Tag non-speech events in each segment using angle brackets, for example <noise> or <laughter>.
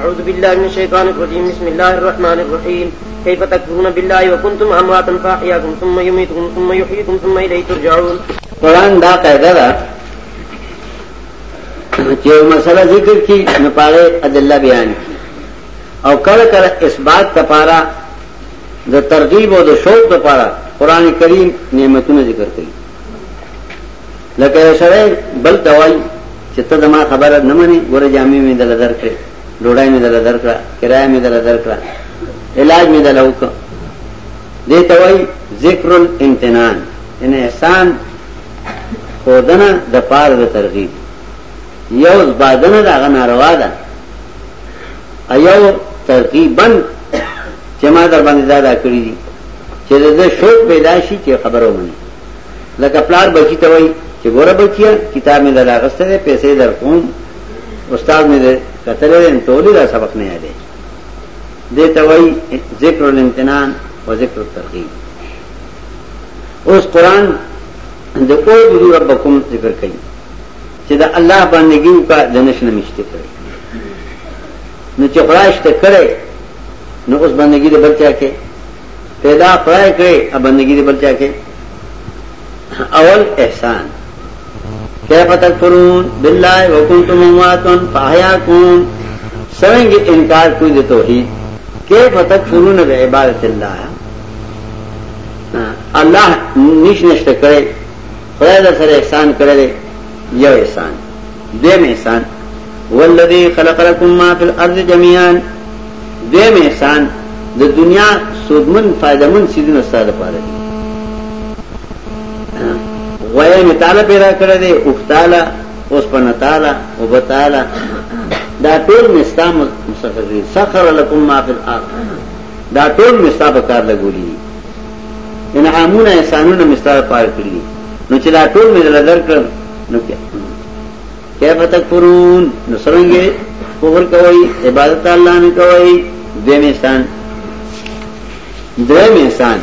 أعوذ بالله من الشيطان الرجيم بسم الله الرحمن الرحيم كيف تكفرون بالله وكنتم أمواتا فأحياكم ثم يميتكم ثم يحييكم ثم إليه ترجعون قرآن دا قاعده ده چې مسله ذکر کی نه پاره ادله بیان کی او کله کله اثبات لپاره د ترغیب او د شوق لپاره قران کریم نعمتونه ذکر کوي لکه شرع بل دوای چې ته دما خبره نه منې ګوره جامع مې دل درکړي ډوډۍ مې دل درکړه کرایه مې دل درکړه علاج مې دل وکړه دې ته وایي ذکر الامتنان ان احسان خودنه د پاره د ترغیب یو زبادنه دا ناروا ده ایو ترغیبن چې ما در باندې دا کړی دي چې د شوق پیدا شي چې خبرو مني لکه پلار بچی ته وایي چې ګوره بچیا کتاب مې دل اغسته پیسې در کوم استاد مې کتلې ان ټولې دا سبق نه یادې دې ته وای ذکر الامتنان او ذکر الترغیب اوس قران د او ربکم ذکر کوي چې دا الله باندې ګیو کا دنش نه مشته کوي نو چې خدایشته کړي نو اوس باندې دې بچا کې پیدا پړای کړي ا باندې دې بچا کې اول احسان کیف تکفرون باللہ وکنتم امواتن فاہیاکون سوئیں گے انکار کوئی دے توحید کیف تکفرون بعبادت اللہ اللہ نش نشت کرے خدای در سر احسان کرے یو احسان دیم احسان والذی خلق لکم ما فی الارض جميعا دیم احسان د دنیا سودمن فائدمن سیدن استاد پاره وای می تعالی پیدا کړی دی او تعالی اوس پن تعالی او بتعالی دا ټول مستام مسخرین سخر لكم ما فی الارض دا ټول مستاب کار لګولی انعامونه احسانونه مستاب پار کړی نو چې دا ټول مې لدر کړ نو کې کیف تکفرون نو سرنګې کفر کوي عبادت الله نه کوي دیم انسان دیم انسان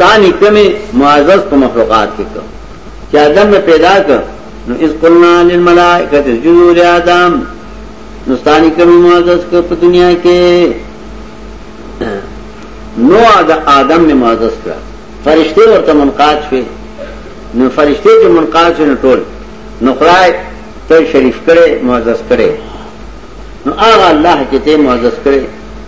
تعان کم معزز تو مخلوقات کے کم کیا دم پیدا کر اس قلنا آدم نستانی کم معزز کر دنیا کے نو آدم نے معزز کر فرشتے اور تملقات ہوئے فرشتے جو منقاد کے ملکات نقرائے تو شریف کرے معزز کرے نو آغا اللہ آتے معزز کرے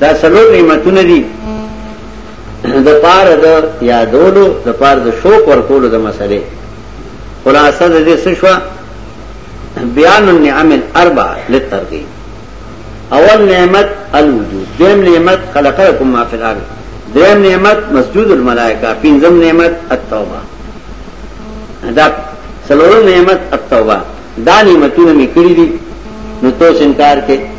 دا سلور نعمتونه دي د پار د یادولو د پار د شوق ورکولو د مسلې خلاصه د دې څه شو بیان النعم الاربع للترغیب اول نعمت الوجود دیم نعمت خلقکم ما فی الارض دیم نعمت مسجود الملائکه پنځم نعمت التوبه دا سلور نعمت التوبه دا نعمتونه میکړي دي نو تاسو انکار کې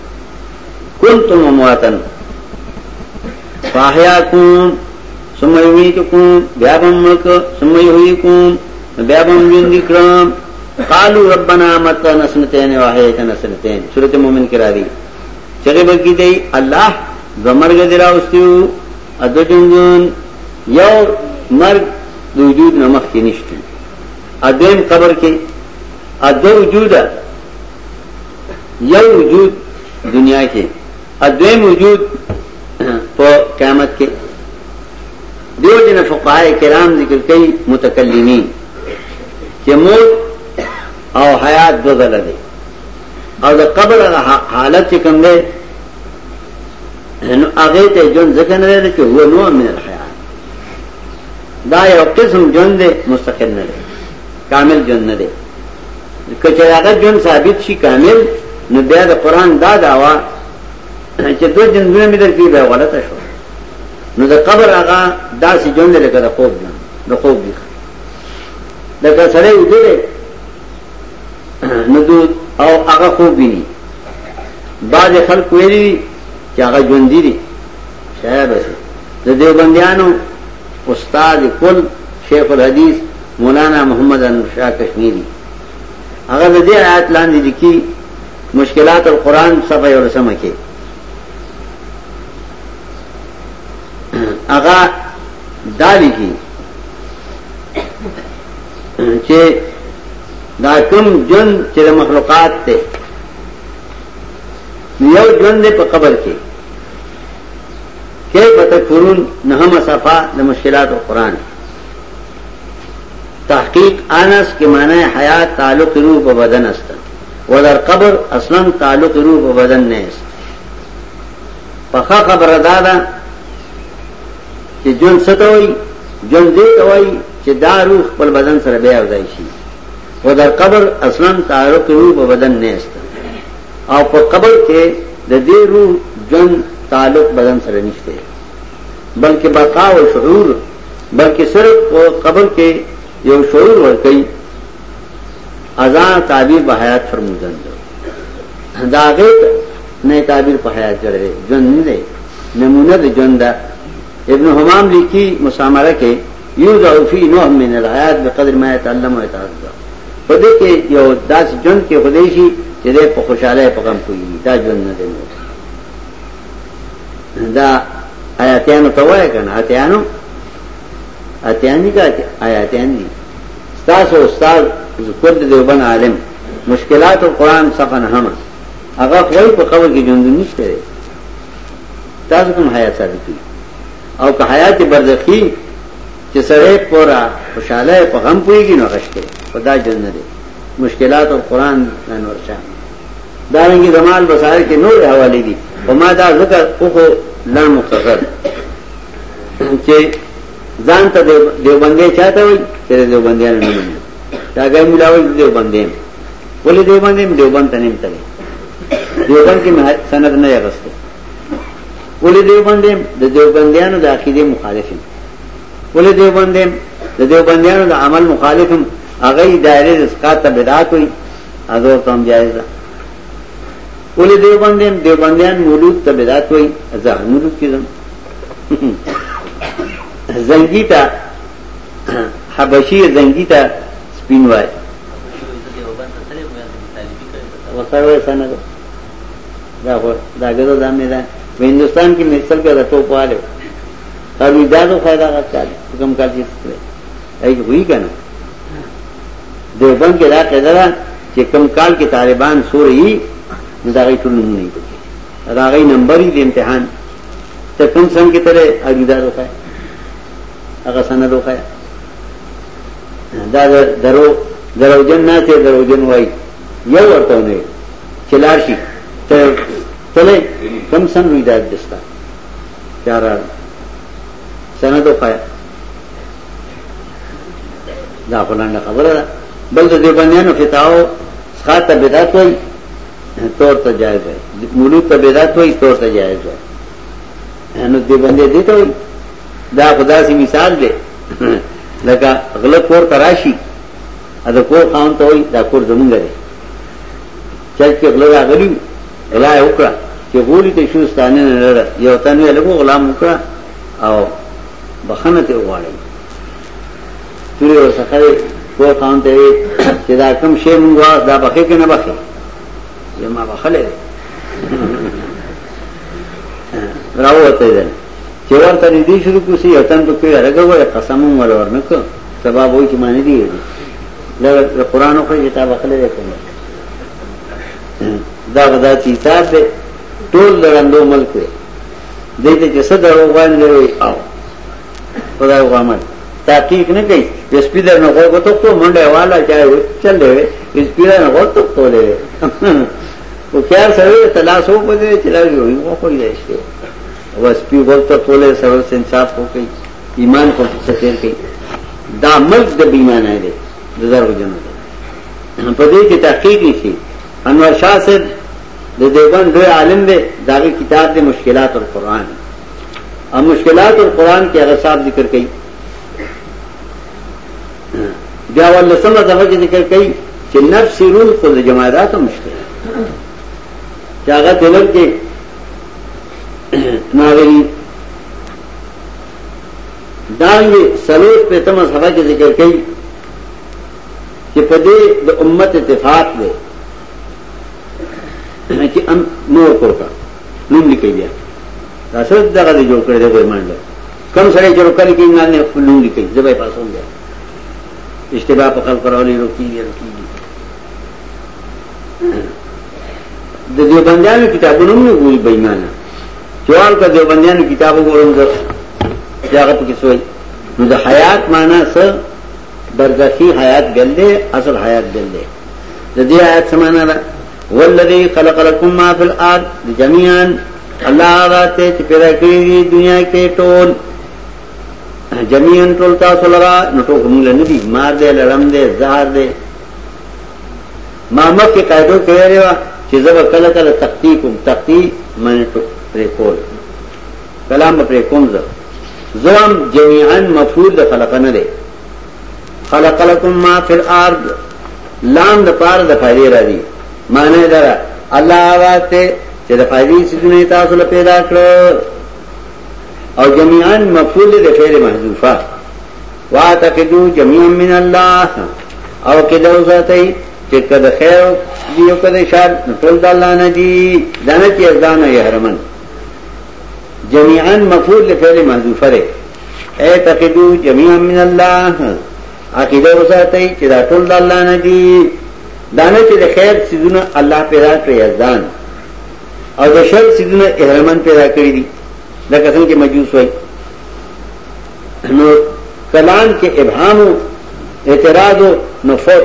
کون واتن واہیا کو سمئی ہوئی تومئی ہوئی کرم کالو ربنا مت نسلتے ہیں سورت مومن کرا دی چلے بگی اللہ یو مرگ وجود نمک کی قبر کے ادو وجود یو وجود دنیا کے ادوی موجود په قیامت کې دیو جن فقهای کرام ذکر کوي متکلمین چې موت او حیات دو ځله دي او د قبر حالت کوم دی نو هغه ته جون ځکه نه لري چې هو نو من الحیات دا یو قسم جون دی مستقل نه دی کامل جون نه دی کچه هغه جون ثابت شي کامل نو بیا د قران دا داوا چې دوه جنونه مې درکې به غلطه شو نو د قبر هغه داسې جون لري کده خوب نه د خوب دی لکه سره وګوره نو دو او هغه خوب ویني بعض خلک ویلي چې هغه جون دي شاید د دیوبندیانو استاد کل شیخ الحدیث مولانا محمد انشا کشمیری هغه د دې آیات لاندې لیکي مشکلات القرآن صفحه ورسمه کې هغه دالی کی چې دا کوم جن چې مخلوقات ته یو جن دې په قبر کې کیف تکفرون نهم صفا د مشکلات قرآن تحقیق انس کې معنی حیات تعلق روح په بدن است و در قبر اصلا تعلق روح په بدن نه است په خبره دادا کہ جن ہوئی ہوئی جن دیت کہ دا روح پل بدن سر بے اوزائی شی وہ در قبر اسلم روح روپ بدن نیست او نئے قبر کے دی روح جن تعلق بدن سر نشتے بلکہ بقا و شعور بلکہ سرو قبر کے شعور ورکی شرور بڑکئی اذار دو دا غیت نئے تعبیر حیات جڑے جن دے نمونہ جن مند ابن حمام لیکي مسامره کې یو ذو فی نوح من الحیات بقدر ما يتعلم و يتعذب په دې کې یو داس جن کې خدای شي چې په خوشاله په غم کوي دا جن نه دی دا آیاتانو ته وایي کنه آیاتانو آیاتانی کا آیاتانی استاد او استاد ذکر دې وبن عالم مشکلات القرآن سخن هم هغه وایي په قبر کې جون نشته تاسو کوم حیات ثابت کیږي او که حیات برزخی چې سره پورا خوشاله په غم پويږي نو غشته خدا جن دې مشکلات او قران نور چا دا رنګي زمال بصائر کې نور حواله دي او ما دا ذکر اوه لا مختصر چې ځان ته دیوبندې چاته وي چې دیوبندیان نه مني دا ګم ملاوي دیوبندې ولې دیوبندې دیوبند ته نه تلې دیوبند کې سند نه یغسته ولې دیوبندیم د دیوبندیانو د عقیده مخالفم ولې دیوبندیم د دیوبندیانو د عمل مخالفم هغه دایره اسقاط بدعت وي حضور تم جایز ده ولې دیوبندیم دیوبندیان مولود ته بدعت وي ځان مولود کیدم زنګی ته حبشي زنګی ته سپین وای وسره سنګ دا خو دا ګذر ځان نه ده په هندستان کې مې سل کې راټو پاله هر وی دادو फायदा راځي کوم کار دي ای وی کنه دیوبند کې راځي دا چې کم کال کې طالبان سوري مزارې ټول نمونه دي دا غي نمبرې د امتحان ته کوم څنګه ترې اړیدار وکای هغه سند وکای دا درو دروجن نه ته دروجن وای یو ورته نه چلار شي ته چلے کم سن رو ہدایت دستا ویار سنا تو پایا دا فلانڈا خبر ہے بل تو نو فتاو خا تبیدات ہوئی طور تو جائز ہے موڑی تبیدات ہوئی طور تو جائز ہے نو تو ہوئی خدا سی مثال دے لگا غلط کور تراشی کوشی کور کون تو ہوئی دا کور ڈاکر چل کے غلط آگلی ہوئی رائے وکړه چې غولي ته شو ستانه نه لره یو تن یې لګو غلام وکړه او بخنه ته وغواړي توري وسخه کو خان ته چې دا کوم شی موږ دا بخې کې نه بخې زما بخله <laughs> راوته ده چې ورته دې شروع کوسي یو تن په کې راګوي قسم مور ورنکو سبب وایي چې معنی دی دا قرآن خو کتاب خلک کوي دا غدا چې کتاب دی ټول درندو ملک دی دې ته څه درو باندې وي او خدای وامن تحقیق نه کوي یس پیډر نه غوږ ته کو منډه والا چا وي چلې یس پیډر نه غوږ ته کو لې او خیال سره تلاسو په دې چلایي وي مو کوی دی شي بس پی غوږ ته کوله سره انصاف وکړي ایمان کو څه کوي دا ملک د بیمانه دی د درو جنته په دې کې تحقیق نشي انور شاہ صاحب د دیوبند ډېر عالم دی داغه کتاب د مشکلات القرآن او مشکلات القرآن کې هغه صاحب ذکر کړي بیا ولسمه دغه ذکر کړي چې نفس رول خو د جماعات مشکل دی هغه دلر کې ناوی دانګي سلوک په تمه صحابه کې ذکر کړي چې په دې د امت اتفاق دی نه چې ان نور کوکا نوم لیکي بیا دا سر دغه جوړ کړی دی ګرمانډ کم سره جوړ کړی کې نه نه نوم لیکي زبې پاسوم بیا اشتباه په خپل کراولي روکی روکی د دې بندیانو کتابونو نه وی بېمانه چوال کا دې بندیانو کتابو ګورم زه ځاګه پکې سوې نو د حیات معنی څه برزخی حیات ګل دې اصل حیات ګل دې د دې آیت سمانه والذي خلق لكم ما في الارض جميعا الله راته چې پیدا کړی دی دنیا کې ټول جميعا ټول تاسو لرا نو ټول موږ نه دي مار دې لړم دې زهر دې ما مکه قاعده کوي وا چې زبر کله کله تختی کوم تختی من پر کول کلام پر کوم زه زوم جميعا مفعول د خلق نه دی خلق لكم ما في الارض لام د پار د فائدې راځي معنی دا الله آواز ته چې د فائدې سونه تاسو له پیدا کړو او جميعا مفعول د فعل محذوفه واعتقدوا جميعا من الله او کله زاتای چې کده خیر دیو کده شر ټول د الله نه دي دنه چې ځان یې حرمن جميعا مفعول لفعل محذوف لري اعتقدوا جميعا من الله عقیده وساتئ چې دا ټول د الله نه دي چې د خیر سیدونه الله پیدا کړی کړی او او او د شر سیدونه پیدا دي دا دا کې کې مجوس وای نو کلام ابهام اعتراض نفر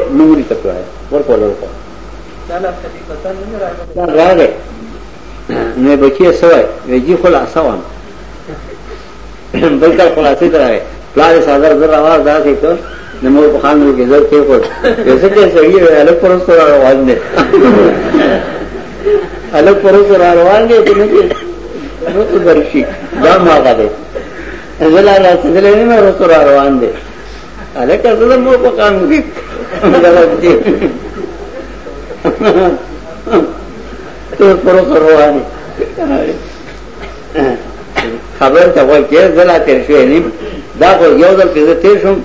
بچی سوای خلا کلان کے خلاصې ہو احتراض ساده زر आवाज دا کر نمور بخان رو گذر کے خود ویسے کہ سڑی ہے الگ پرس پر آروان دے الگ پرس پر آروان دے تو نکے نو تو برشی دام آقا دے ازل آلا سندلے نمہ رس پر آروان دے الگ کرسل مور بخان رو گذر دے تو پرس پر آروان دے خبر تا وای کې زلا تیر شوې نیم دا خو یو ځل کې زه تیر شوم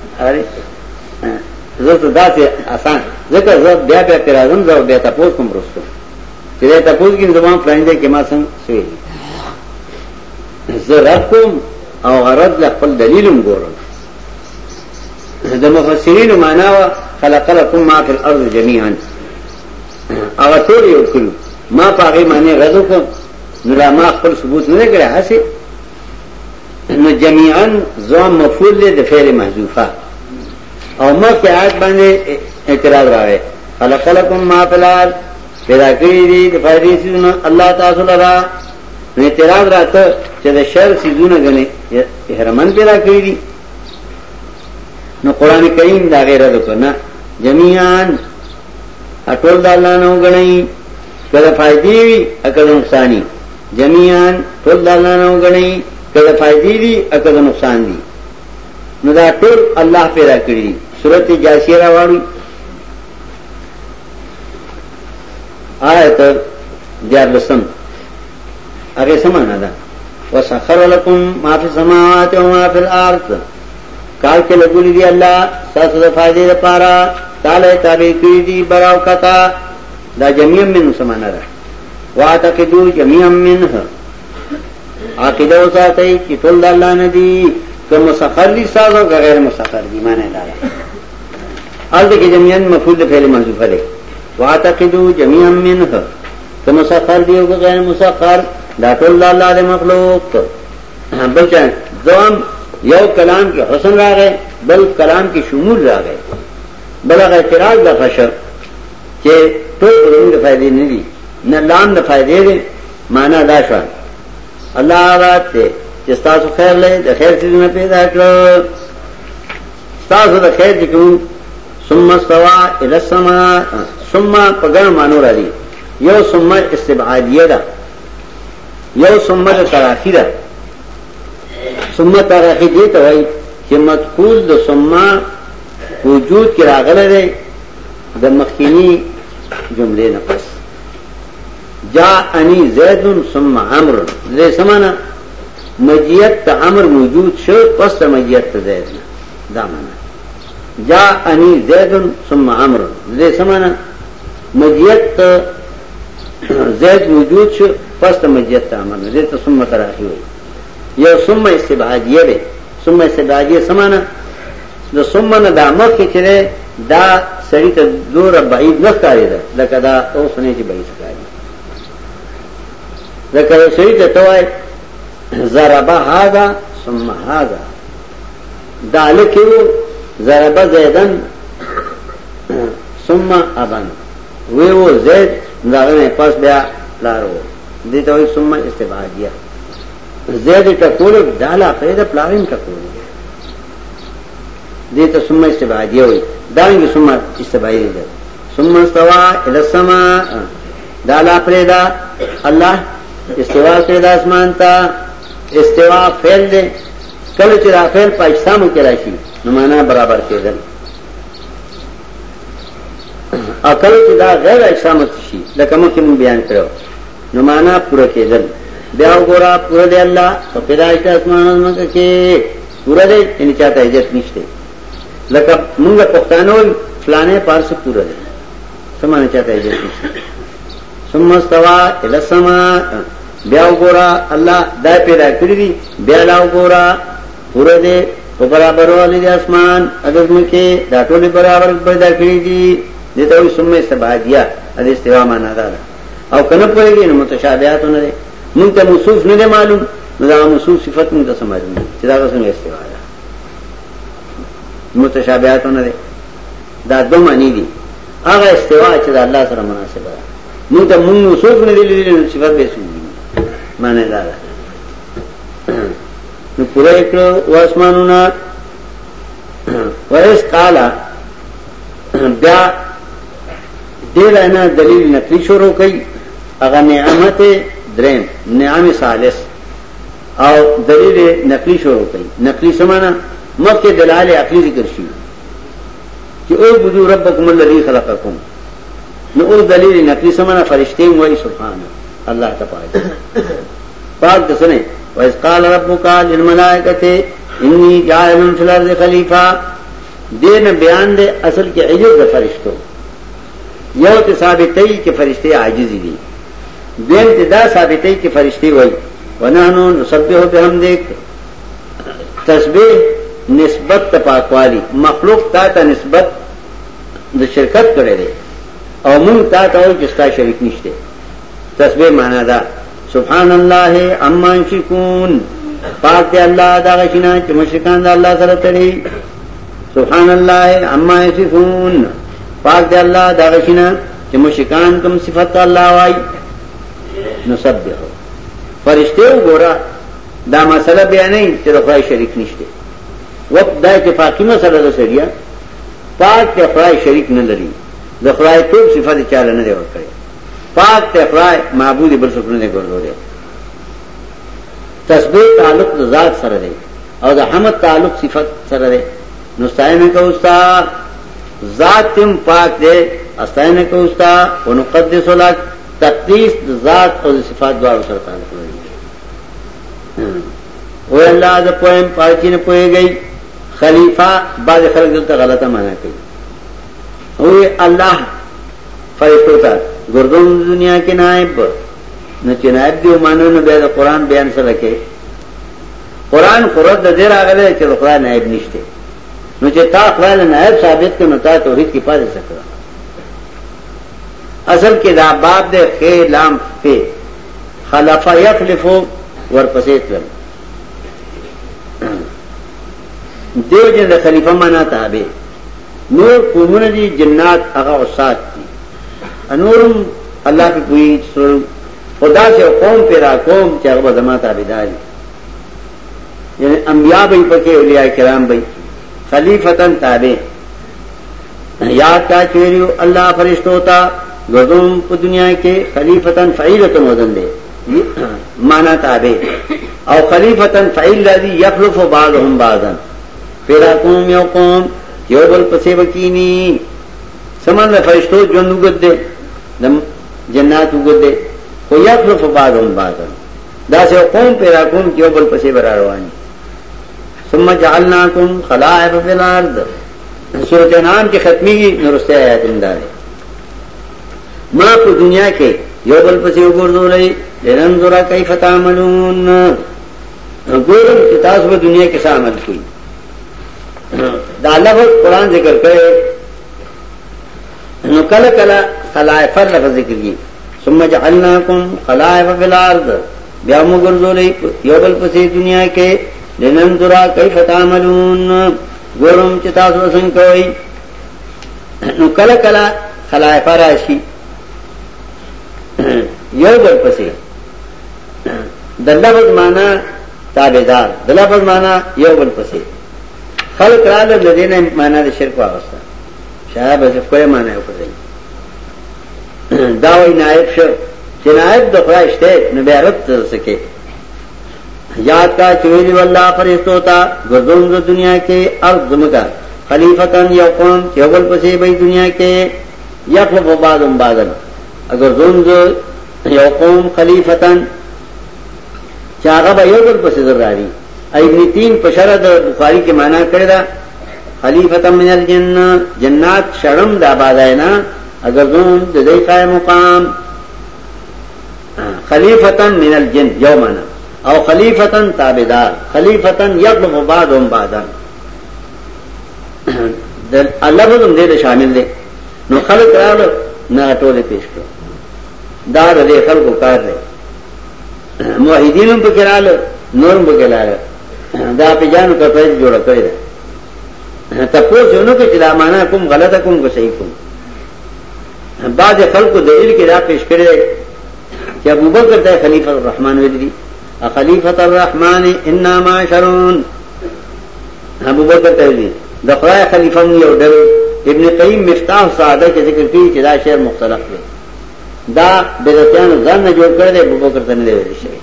اره زه ته داسې آسان ځکه زه بیا بیا تر اعظم زه بیا تاسو کوم رسو چې تاسو کې زمام فرنده کې ما څنګه سوي زه راکوم او غرض له خپل دلیلم ګورم د مفسرین معنا وا خلق لكم ما في الارض جميعا هغه ټول یو کړو ما پاغه معنی غږو کوم نو ما خپل ثبوت نه کړی هسه نو زوام دے دے دے او ما ما کی آیت باندے اعتراض راوے خلق لکم پیدا کری دی سیزونا اللہ نو نو نو نو اعتراض شر سیزونا گنے احرمان پیدا کری دی قرآن کریم دا دا دا غیر رد کرنا اٹول اللہ اللہ فائدی وی نقصانی دالان کله فائدې دي او کله نقصان دي نو دا ټول الله پیدا کړی سورته جاسیه راوړو آیت دیار لسم هغه سمانه ده وسخر لكم ما في السماوات وما في الارض کال کې لګولې دي الله تاسو د فائدې لپاره تعالی تابع کړی دي براو کتا دا جميع من سمانه ده واعتقدوا جميعا منه عقیدہ کہ کہ تول اللہ نے دی دی مسخر مسخر غیر لا ندی تو مسافر کے حسن را گئے بل کلام کی شمول را گئے اعتراض دا فشر بڑا چراغ فائدے نہیں دی نہ لام فائدے دے معنی دا شوان الله رات ته چې تاسو خیر لې د خیر څخه پیدا کړو تاسو د خیر ذکرو ثم سوا الى السماء ثم پګر مانو را دي یو ثم استبعادیه ده یو ثم د تراخی ده ثم تراخی دي ته وایي چې مذکور د ثم وجود کې راغله ده د مخکینی جملې نه پس جا انی زید امر سمانا مجیت تا امر موجود شو پس تا مجیت تا سوم امرن جا انی زید امر مجھ سمانا مجیت تا تا تا تا زید موجود شو پس مجیت امر تراخی ہوئی یا سے باجیے سمانا دا نا دا مخی دا دا دا دور بعید نکاری سر چی بعید سکاری ذکر سری ته توای ضربا هاذا ثم هاذا دالکو ضربا زیدن ثم ابن وی وو زید داغه پاس بیا لارو دي ته ثم استباعیه زید ټکول دالا پیدا پلاوین ټکول دي ته ثم استباعیه وی دانګ ثم استباعیه ثم استوى الى السماء دالا پیدا الله استوا سره د اسمان ته استوا فعل دی کله چې را فعل پاکستانو کې راشي نو معنا برابر کېدل عقل چې دا غیر اجسامت شي لکه موږ کوم بیان کړو نو معنا پوره کېدل بیا وګوره پوره دی الله په پیدایشت اسمانونو کې پوره دی ان چاته عزت نشته لکه موږ پښتانو فلانه پارس پوره دی سمانه چاته عزت نشته ثم استوى الى السماء بیا وګورا الله دا پیدا کړی دی بیا لا وګورا پوره دې په برابر والي د اسمان اګزم کې دا ټول برابر پیدا کړی دي دته ثم استوى دیا د استوا معنا دا او کنه په دې نو متشابهات نه دي مونږ ته موصوف نه معلوم دا موصوف صفت مونږ ته سمجھ نه چې دا څنګه استوا ده متشابهات نه دي دا دوه معنی دي هغه استوا چې د الله سره مناسبه ده نو ته مونږ سوچ نه دی لیدل صفات به سوي معنی دا نو پوره کړو واسمانونه ورس قالا بیا دل انا دلیل نقلی شروع کړي هغه نعمت درم نعام ثالث او دلیل نقلی شروع کړي نقلی سمانا مکه دلال عقلی ذکر شي چې او بذو ربکم الذی خلقکم دلیل نقلی سمنا فرشتے وہی سبحان اللہ کا پاک پاک تو سنے ویس قال انی فی الارض خلیفہ دین فرشتو یہ سابت کے فرشتے عاجزی دی دین تے دا آجزی کہ فرشتے وہی فرشتی ہوئی سب ہم نسبت پاکوالی مخلوق تا تا نسبت دا شرکت کرے دے او مون تا جس جستا شرک نشتے تسبیح مانا دا سبحان اللہ امان شکون پاک دے اللہ دا غشنا داوشینہ مشرکان دا اللہ سر چڑی سبحان اللہ امان شکون پاک دے اللہ دا غشنا داوشینا مشرکان کم صفت اللہ وائی آئی نب فرشتے ہو گورا دا مسئلہ بیا نہیں تیر شرک نشتے وقت دا دا اتفاقی مسئلہ سریا پاک دے خراہ شریف نہ لڑی د خدای ټول صفات چاله نه دی ورکړي پاک ته خدای معبود بل څوک نه دی ګرځولې تسبیح تعلق د ذات سره دی او د حمد تعلق صفت سره دی نو ستاینه کو استا ذات تم پاک دی استاینه کو استا او نقدس لک تقدیس د ذات او د صفات دواړو سره تعلق لري او الله د پوهه پاکینه پوهیږي خلیفہ بعض خلک دلته غلطه معنی کوي اللہ گردوں دنیا کے نائب نہ مانو نہ بے قرآن بیان سے رکھے قرآن قرآن دیر دے چلو خدا نائب نشتے نو صابت کے نا تھا تو رت کپا دے سکتا اصل کے دا باب دے لام خلفا دیو جن خلیفہ مانا تھا نور قومن دی جنات اغا اوساط دی انورم اللہ کی کوئی سر خدا سے قوم پیرا قوم چی اغبا زمان تابدار یعنی انبیاء بھئی پکے علیاء کرام بھئی خلیفتاً تابع یاد کا چوئریو اللہ فرشتو تا گردوم پا دنیا کے خلیفتاً فعیلتاً وزن دے <clears throat> مانا تابع او خلیفتاً فعیل لذی یخلف بعضهم بعضاً پیرا قوم یو قوم یو بل بل پسے پسے بکینی دا فرشتو جن دے دے جنات کو کو سے قوم پیرا جعلناکم خلائف انعام کی ختمی نرستے آیات ما دنیا کے یو بل اگردو لئی گورم کتاس با دنیا کے کوئی دا الله قرآن ذکر کړي نو کله کله خلائف لفظ ذکر کی ثم جعلناکم خلائف فی الارض بیا موږ ګرځولې یو بل پسې دنیا کې لنن درا کیف تعملون ګورم چې تاسو څنګه کوي نو کله کله خلائف راشي یو بل پسې دلته معنا تابعدار دلته معنا یو بل پسې خلق را خل کر مانا دا شرک دی بس کوئی مانا داوی نائب نائب دا یاد کا چویلی واللہ کے تا گردون دا دنیا کے ارض دمکا فکن یو قوم چل پسی بھئی دنیا کے یا و بادن بادن بادم اگر دونوں یو قوم خلیف کن چارا بھائی یو گل پسراری ایبریتین په شرع د بخاری کې معنا کړی دا خلیفۃ من الجن جنات شرم د آباداینا اگر زوم د دې قائم مقام خلیفۃ من الجن یومنا او خلیفۃ تابعدار خلیفۃ یغلب بعضهم بعضا د لفظ هم دې شامل دي نو خلق راو نه ټوله پیش کړ دا د خلکو کار دی موحدینم په کړه نور په کړه دا په جانو ته پیسې جوړ کړی ده تاسو یو نو کې دا معنا کوم غلطه کوم کو صحیح کوم بعد خلکو دلیل کې را پیش کړی چې ابو بکر ته خلیفہ الرحمن ویلي خلیفۃ الرحمن انا معاشرون ابو بکر ته ویلي د خدای خلیفہ مو یو ډول ابن قیم مفتاح ساده کې ذکر کړي چې دا شعر مختلف دی دا بدعتانو ځان نه جوړ کړی ابو بکر ته نه ویل شي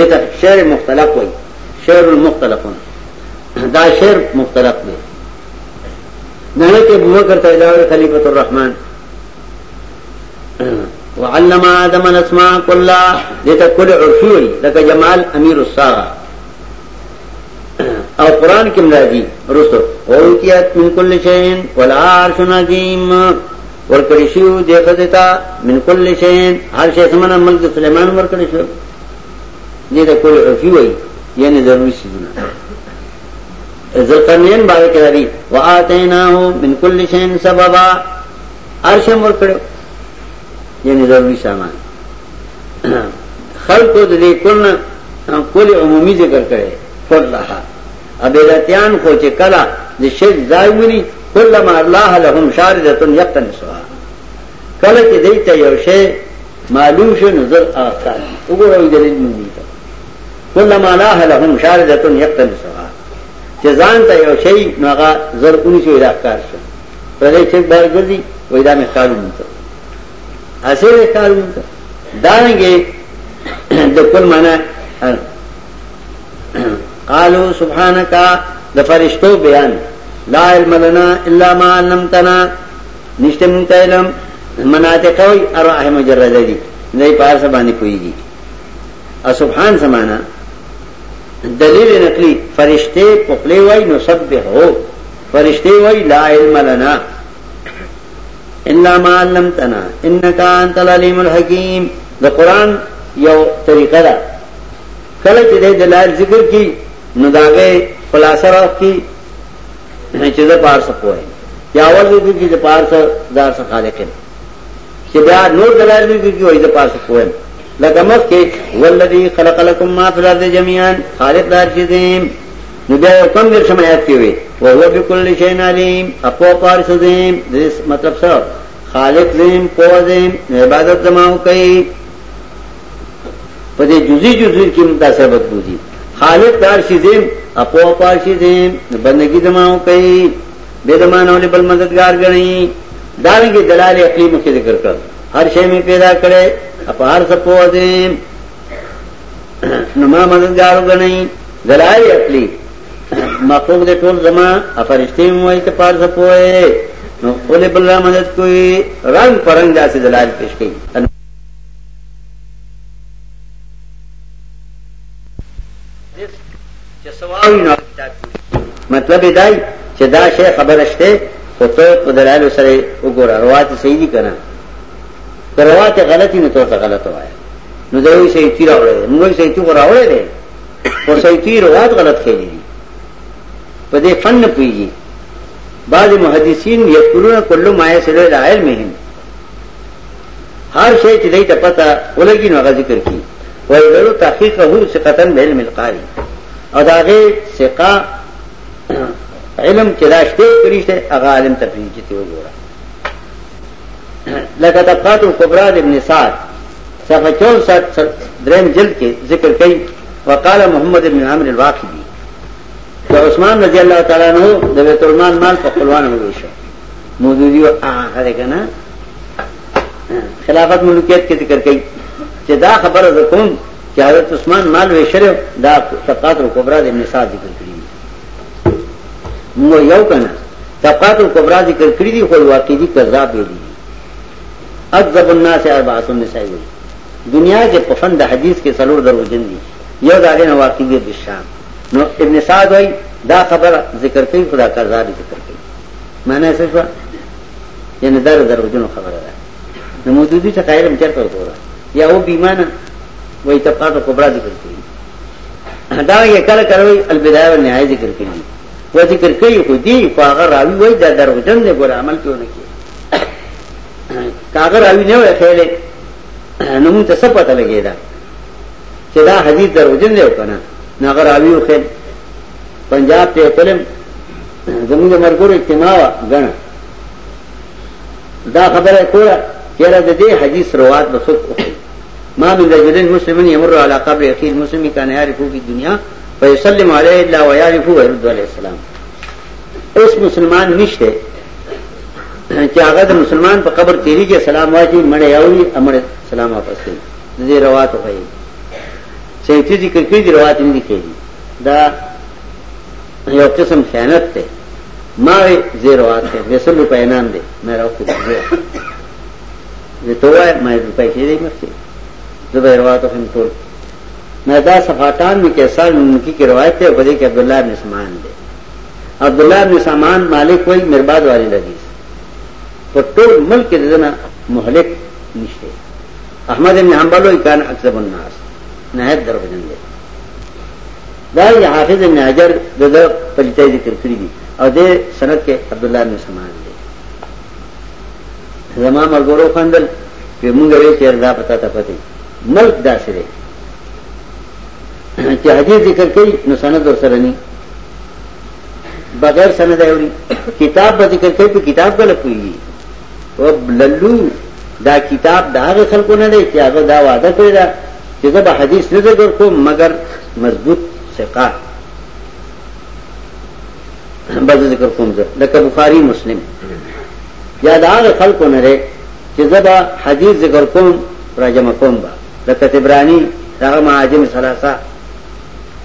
دته شعر مختلف وایي شعر المختلف دا شعر مختلف دے نہ کرتا ہے خلیفۃ الرحمن آدم دیتا دیتا کل کل کل عرفی لکا جمال امیر قرآن رسو من من شین شین ہر شیخ د شر مختلف دیتا کل عرفی ہوئی یعنی ضروری ذلقرنین بارے کے داری وآتیناہو من کل شین سببا عرشم ورکڑے یعنی ضروری سامان خلق کو دلے کل عمومی ذکر کرے لہا تیان کھوچے کلا شرک کل ما اللہ لہم شاردتن یقن سوا کلا کل دیتا یو شے معلوم اگر روی دلیل مندیتا کله معنا لهم شارده یقتلسها چې ځان ته یو شی نوغه زر اونې شو راکار شو پر دې چې بار ګرځي وای دا مې کارو مونته اسه یې کارو مونته دا نه د کول معنا قالو سبحانك د فرشتو بیان لا علم لنا الا ما علمتنا نشته مونته علم مناطقوي ارائه مجرده دي نه پارس باندې کويږي او سبحان سمانا دلیل نقلی فرشتے پخلے وائی نو سب ہو فرشتے وائی لا علم لنا الا ما علمتنا انکا انت العلیم الحکیم دا قرآن یو طریقہ دا کله چې د دلایل ذکر کی نو داغه خلاصه را کی چې دا پار سپوي یا اول دې کې دا پار سره دار سره خالق چې بیا نور دلایل دې کې وای دا پار سپوي کے کے والذی خلق لکم ما خالق خالق دار کم در شمایت ہوئے وہو بکل شین علیم اپو مطلب سر عبادت کئی جزی جزی جی متاثر خالق دار اپو بندگی کئی بے بل مددگار گرنی دارنگی دلال اقلیم کے ذکر کر هر شی می پیدا کړي اپار سپو دې نو ما مددگار غنئ دلایل اخلي مخلوق دې ټول زما فرشتي موي ته پار سپو نو اولی بلہ مدد کوئی رنگ پرنگ داسی دلائل پیش کئی مطلب دای چې دا شی خبرشته خو ته په دلایل سره وګوره روایت صحیح دي کنه کروات غلطی نه تو غلط وایا نو دا یو شی تیر اورې موږ شی تیر اورې دي او شی تیر روات غلط کړی دي په دې فن پیږي بعض محدثین یقولون کل ما یسلو العلم هر شی چې دې ته پتا ولګي نو هغه ذکر کی وای غلو تحقیقه ثقتن بعلم القاری او داغه ثقه <clears throat> علم چې داشته کړی شته هغه عالم تفریج ته وګوره لکه طبقات الكبرى ابن سعد صفحه 64 دریم جلد کې ذکر کړي وقال محمد ابن عامر الواقدي چې عثمان رضی الله تعالی عنہ د بیت المال مال په خپلوان ملو شو موجودي او هغه کنه خلافت ملکیت کې ذکر کړي چې دا خبره زکوم چې حضرت عثمان مال ویشره دا طبقات الكبرى ابن سعد ذکر کړي موږ یو کنه طبقات الكبرى ذکر کړی دي خو واقعي کذاب دي اب زبنا سے باسونسائی ہوئی دنیا کے پفند حدیث کے سلور در ہوجنگ ید آگے نا واقعی دا خبر ذکر کئی کرا کردار ذکر کئی میں نے یعنی در درو جنو خبر نو قائل کر دو یا وہ بیما نا وہی طبقہ تو کپڑا ذکر کیا یہ کروداء و نہائے ذکر کئی وہ ذکر کئی کری کوئی رابی وہی در ہو جنگ نے بو رکھے کاغه راوی نه وای خېلې نو موږ ته څه پته لګیدا چې دا حدیث دروژن دی کنه ناغه راوی خېل پنجاب ته تلم زموږ مرګور اجتماع غن دا خبره کوله چې را دې حدیث روات بسوک ما من رجلين مسلمين يمر على قبر اخي المسلم كان يعرفه في الدنيا فيسلم عليه الا ويعرفه ويرد عليه السلام اس مسلمان نشته کیا مسلمان پہ قبر تیری کے سلام واجی مڑے آؤ امر سلام واپس روا تو بھائی چیتھی جی کرکی کی روایت نہیں دکھے گی داخل سم خانت تھے ماں زیر روات ہے ویسے روپئے انعام دے میرا میں روپئے کے دے مجھے دو روات ہم تو میں دا صفاتان میں کیسا مکھی کی روایت ہے کہ عبداللہ ابن سامان دے عبداللہ ابن سامان مالک کوئی مرباد والی لگی سے په ټول ملک کې دنه مهلک نشته احمد بن حنبل وی کان اکثر الناس نهایت دروژن دی دا حافظ ابن حجر دغه پلتای ذکر کړی دی او د سند کې عبد الله بن سمان دی زما مرګورو خندل په موږ وی چیر دا پتا ته پتی ملک داسې دی چې حدیث ذکر کړي نو سند ورسره نه بغیر سند اوري کتاب به ذکر کړي په کتاب غلط وي للو دا کتاب دا هغه خلکو نه دی چې هغه دا وعده کړی دا چې زه به حدیث نه ذکر کوم مگر مضبوط ثقه به ذکر کوم زه لکه بخاری مسلم یا دا هغه خلکو نه دی چې زه به حدیث ذکر کوم راجم کوم با لکه تبرانی هغه مهاجم ثلاثه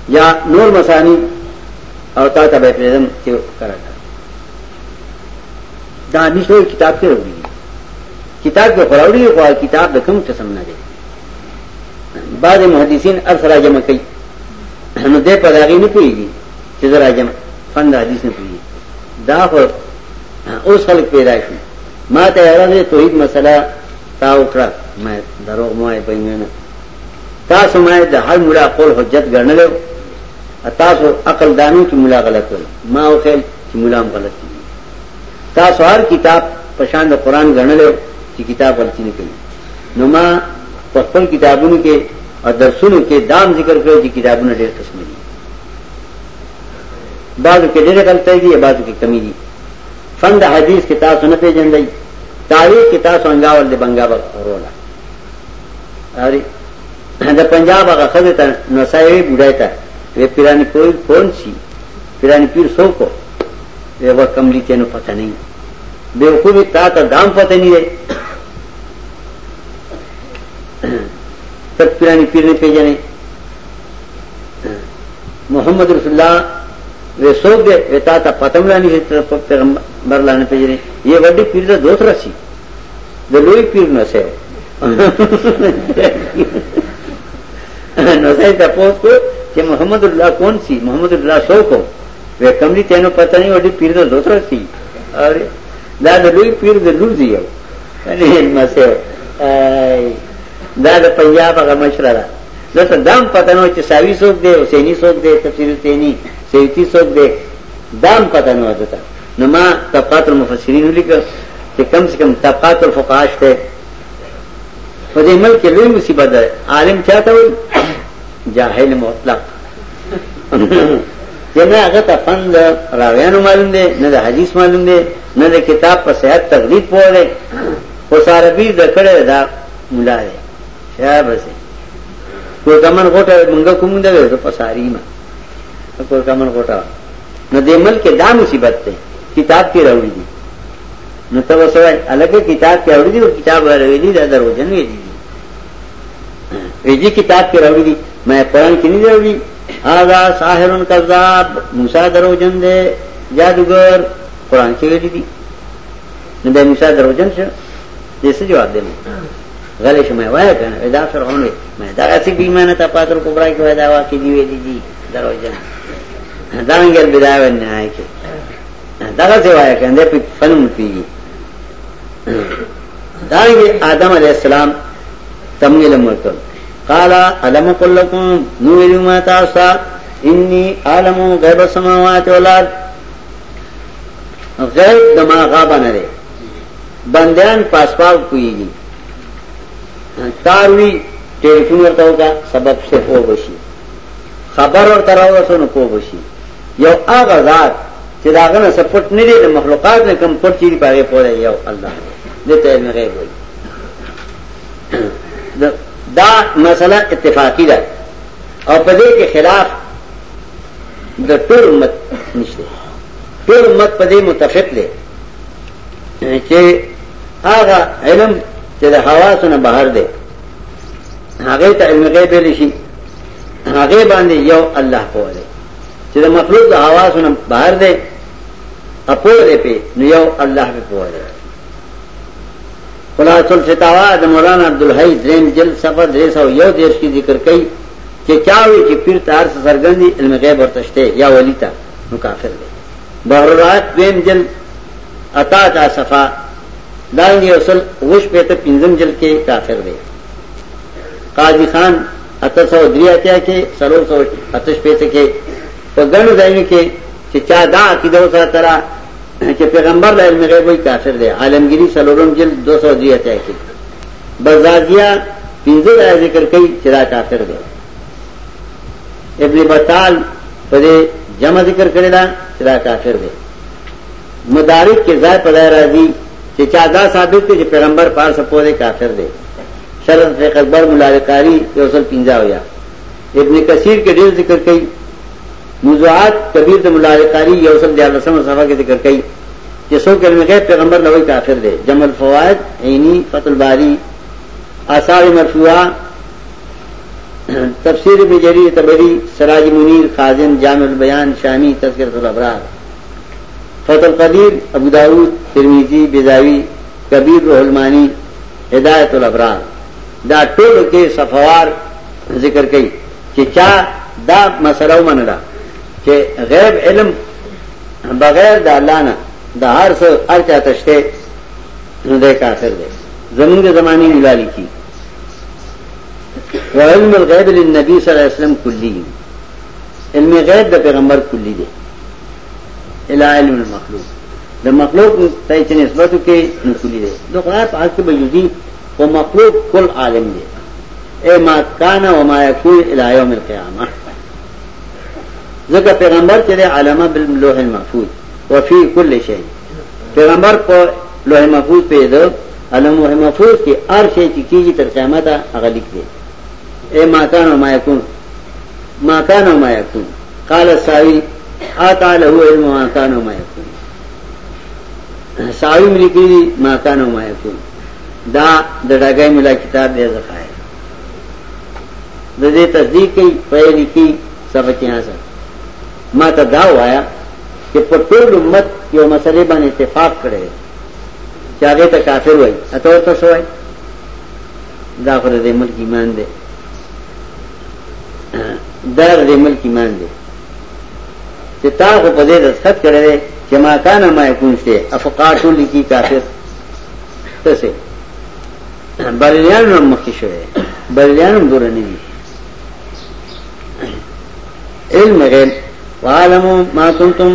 یا نور مسانی او تا ته به پرېدم چې کرا دا نشو کتاب کې وروي کتاب کې خوراوړي خو کتاب د کوم قسم نه دی بعض محدثین اثر جمع کوي نو دې په داغي نه پويږي چې زرا جمع فند حدیث نه پويږي دا خو اوس خلک پیدا شي ما ته اړه دې توحید مسله تا وکړه مې دروغ مو یې پېنګنه تاسو مې د هر مولا قول حجت ګڼلې تاسو عقل دانو چې مولا غلط کړ ما او خل چې مولا غلط کړ تاسو هر کتاب پشان د قران غنلې کتاب غلطی نہیں کری نما کتابوں کتابوں کے کے کے اور دام ذکر کرو جی نے ڈیر ڈیر قسم دی دی دی بعض بعض غلط کی کمی فند حدیث کتاب کتاب جن تاریخ سنگا بنگا ارے دا پنجاب کا تھا تھا وہ پیرانی کوئی کون سی پیرانی پیر سو کو وہ کملی پتہ نہیں بے وقوفی تا تو دام پتہ نہیں رہے سب پیرانی پیر نے پہ جانے محمد رسول اللہ وے سو تا تا پتم لانی ہے طرف پیغمبر لانے پہ جانے یہ وڈی پیر پیر دا دوت رسی کو کہ محمد اللہ کون سی محمد اللہ سو کو وے کمری تینو پتہ نہیں وڈی پیر دا کا دوسرا دا لوئی پیر دیو یعنی آئی دا د پنجاب هغه مشره ده دته دام پتنو چې ساوي څوک دی حسینی څوک دی تفسیر حسینی سیوتی څوک دی دام پتنو ده نو ما طبقات المفسرین لیکل چې کم سے کم طبقات الفقهاء ته په دې ملک کې لوی مصیبت ده عالم چاته وي جاهل مطلق <laughs> ینه هغه ته پند راویانو معلوم دي نه د حدیث معلوم دي نه د کتاب په صحت تقلید پوهه ده خو ساربي ذکر ده مولا ده کوئی کمر گوٹا منگل کو تو پساری کوئی کمن کوٹا نہ دے مل کے مصیبت بت کتاب کی روڑی دی نہ سوائے الگ کتاب کی روڑی تھی وی دی وجہ کتاب کی روڑی میں قرآن کی نہیں داہر کا دروجن دے جادوگر قرآن کی سے جیسے جواب دینا غلی شو مے وای کنه ادا سره هونه مې دا اسی بیمانه تا پادر کوبرا کې وای دا وا کې دی وی دی دی درو جن دا انګل بیا ونه آی کې دا څه وای کنده په فلم پیږي دا یې ادم علی السلام تمګل مرته قال علم کلکم نو وی ما تاسا انی عالم غیب السماوات والارض غیب دماغا بنره بندیان پاسپال کوئی تاروی ټلیفون ورته وکا سبب څه هو بشي خبر ورته راوته نو کو بشي یو هغه ذات چې داغه نه سپټ نه دي د مخلوقات نه کم پټ چیرې پاره پوره یو الله دې ته نه غوي دا مسله اتفاقی ده او په دې کې خلاف د ټول مت نشته ټول مت په دې متفق دي چې هغه علم چې د حواسونو بهر دی هغه ته علم غیب لشي هغه باندې یو الله پوه دی چې د مخلوق د حواسونو بهر دی اپور دی په نو یو الله په پوه دی خلاص الفتاوا د مولانا عبدالحی دریم جلد صفحه 301 دیش کی ذکر کړي چې چاوي چې پیر تار سرګندی علم غیب ورتشته یا ولی تا نو کافر دی بهرات دریم جلد اتا تا صفحه دانگی اصل وش پیتا پنزم جل کے کافر دے قاضی خان اتر سو دری اتیا کے سلو سو اتش پیتا کے پا گرن دائنی کے چه چا دا عقیدہ و ساترا چه پیغمبر دا علم غیب وی کافر دے عالمگیری سلورم جل دو سو دری اتیا کے بزادیا پنزم آیا ذکر کئی چه دا کافر دے ابن بطال پدے جمع ذکر کرے دا چه دا کافر دے مدارک کے ذائع پدائی راضی چې چا دا ثابت چې پیغمبر پار سپورے کاخر دے اکبر ملالکاری یو سل پنجا ہوا ابن کثیر کے ڈر ذکر کئی موضوعات کبیر ملالکاری یو سل دیا رسم سبھا کے ذکر کئی جیسوں کے پیغمبر لوے کافر دے جمل فوائد عینی فت الباری آثار تبصیر بجڑی تبری سراج منیر خازن جامع البیان شامی تذکرۃ الابرار فت القدیر ابو داود ترمیزی بیزاوی کبیر روح المانی ہدایت الابرار دا ټول کې صفوار ذکر کړي چې چا دا مسله ومنله چې غیب علم بغیر د الله نه د هر څه هر چا تشته نو د کافر دی زمونږ زمانی ویلالي کی وعلم الغیب للنبي صلی الله علیه وسلم کلی علم غیب د پیغمبر کلی دی الى علم المخلوق د مخلوق ته چې نسبت کې نکلی دی د قرآن په حق به یوزي او مخلوق کل عالم دی اے إيه ما کان و ما یکون الى یوم القیامه ځکه پیغمبر چې علامه باللوح المحفوظ وفي کل شيء پیغمبر په لوح محفوظ پیدا علم لوح محفوظ کې هر شی چې کیږي تر قیامت هغه إيه لیک دی اے ما کان و ما یکون ما کان و ما یکون قال ساوی آتا له علم ما کان ما یکون ساوی لیکلی ما کان ما یکون دا د ډګای ملا کتاب دی زخای د دې تصدیق کوي په لیکي سبا کې ما ته دا وایا چې په ټول امت یو مسلې باندې اتفاق کړي چې هغه ته کافر وایي اته ته شوی دا پر دې ملک ایمان دی <coughs> دا دې ملک ایمان دی چې تا خو په دې دستخط کړی چې ما کان ما يكون شي افقاتو لکی کافر څه بریلیان هم مخکې شوی بریلیان هم دور نه دي علم غیب وعلموا ما كنتم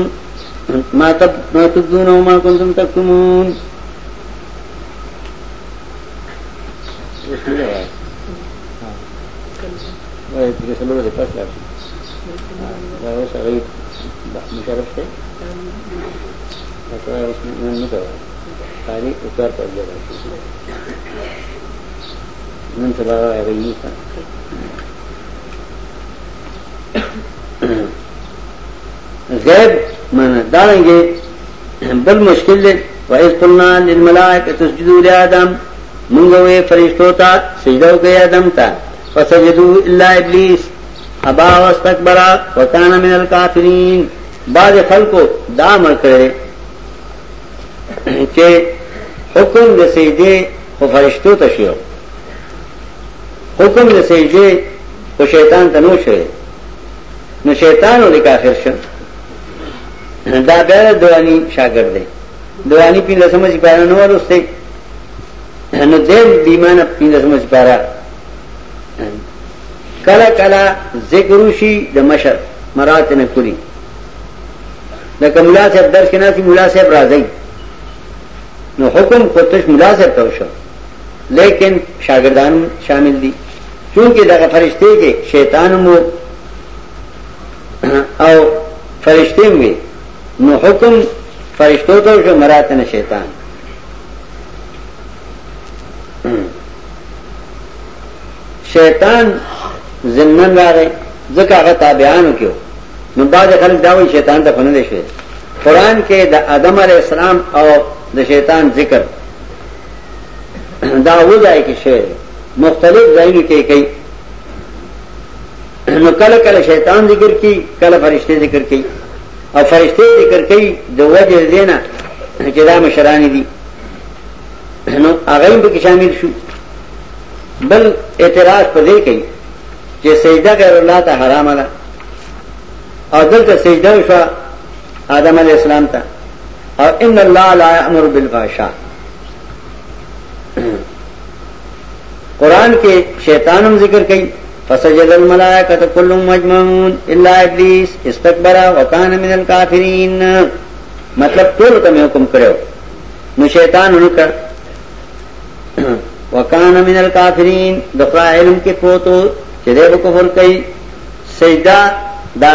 ما تب ما تبدون وما كنتم تكتمون وای دې څلور دې پاتې راځي دا اوس هغه مشاركته من المتوى هذه وترك الجبل من تبغى يغييك غير من دارنگے بل مشکل دے وَإِذْ قُلْنَا لِلْمَلَائِكَ تَسْجُدُوا لِآدَمْ منگوے فرشتوں تا سجدو گئے آدم تا فَسَجَدُوا إِلَّا إِبْلِيسِ أَبَا وَاسْتَكْبَرَا وَكَانَ مِنَ الْكَافِرِينَ بعض خلکو دا امر کړي چې حکم د سیدې خو فرشتو ته شي حکم د سیدې خو شیطان ته نو شي نو شیطان ولې کافر شو دا غیر دوانی شاګرد دی دوانی په لسمه چې پیدا نه ورسته نو دې بیمانه په لسمه چې پیدا کله کله ذکر وشي د مشر مراتب نه کړی لکه مولا صاحب درس کې ناسي مولا صاحب راځي نو حکم قطش مولا صاحب ته وشو لیکن شاګردان شامل دي چونکه دغه فرشته کې شیطان مو <clears throat> او فرشته مو نو حکم فرشتو ته شو مراتن شیطان شیطان زنن راغی ځکه هغه تابعانو کې نو بعد خلک داوی شیطان ته پنه شي قران کې د ادم علی السلام او د شیطان ذکر دا وځای کې شعر مختلف ځایونه کې کوي نو کله کله شیطان ذکر کوي کله فرشته ذکر کوي او فرشته ذکر کوي د وجه دینا چې دا مشرانی دي نو هغه به شامل شو بل اعتراض په دې کوي چې سجده غیر الله ته حرامه ده اور دل کا سجدہ شاہ آدم علیہ السلام تھا اور ان اللہ علیہ امر بالفاشاہ قرآن کے شیطان ہم ذکر کئی فسجد الملائکہ تو کل مجمعون اللہ ابلیس استقبرا وکان من الكافرین مطلب طول کا میں حکم کرے ہو نو شیطان انہوں کر وکان من الكافرین دخلا علم کے پوتو چدے بکفر کئی سجدہ دا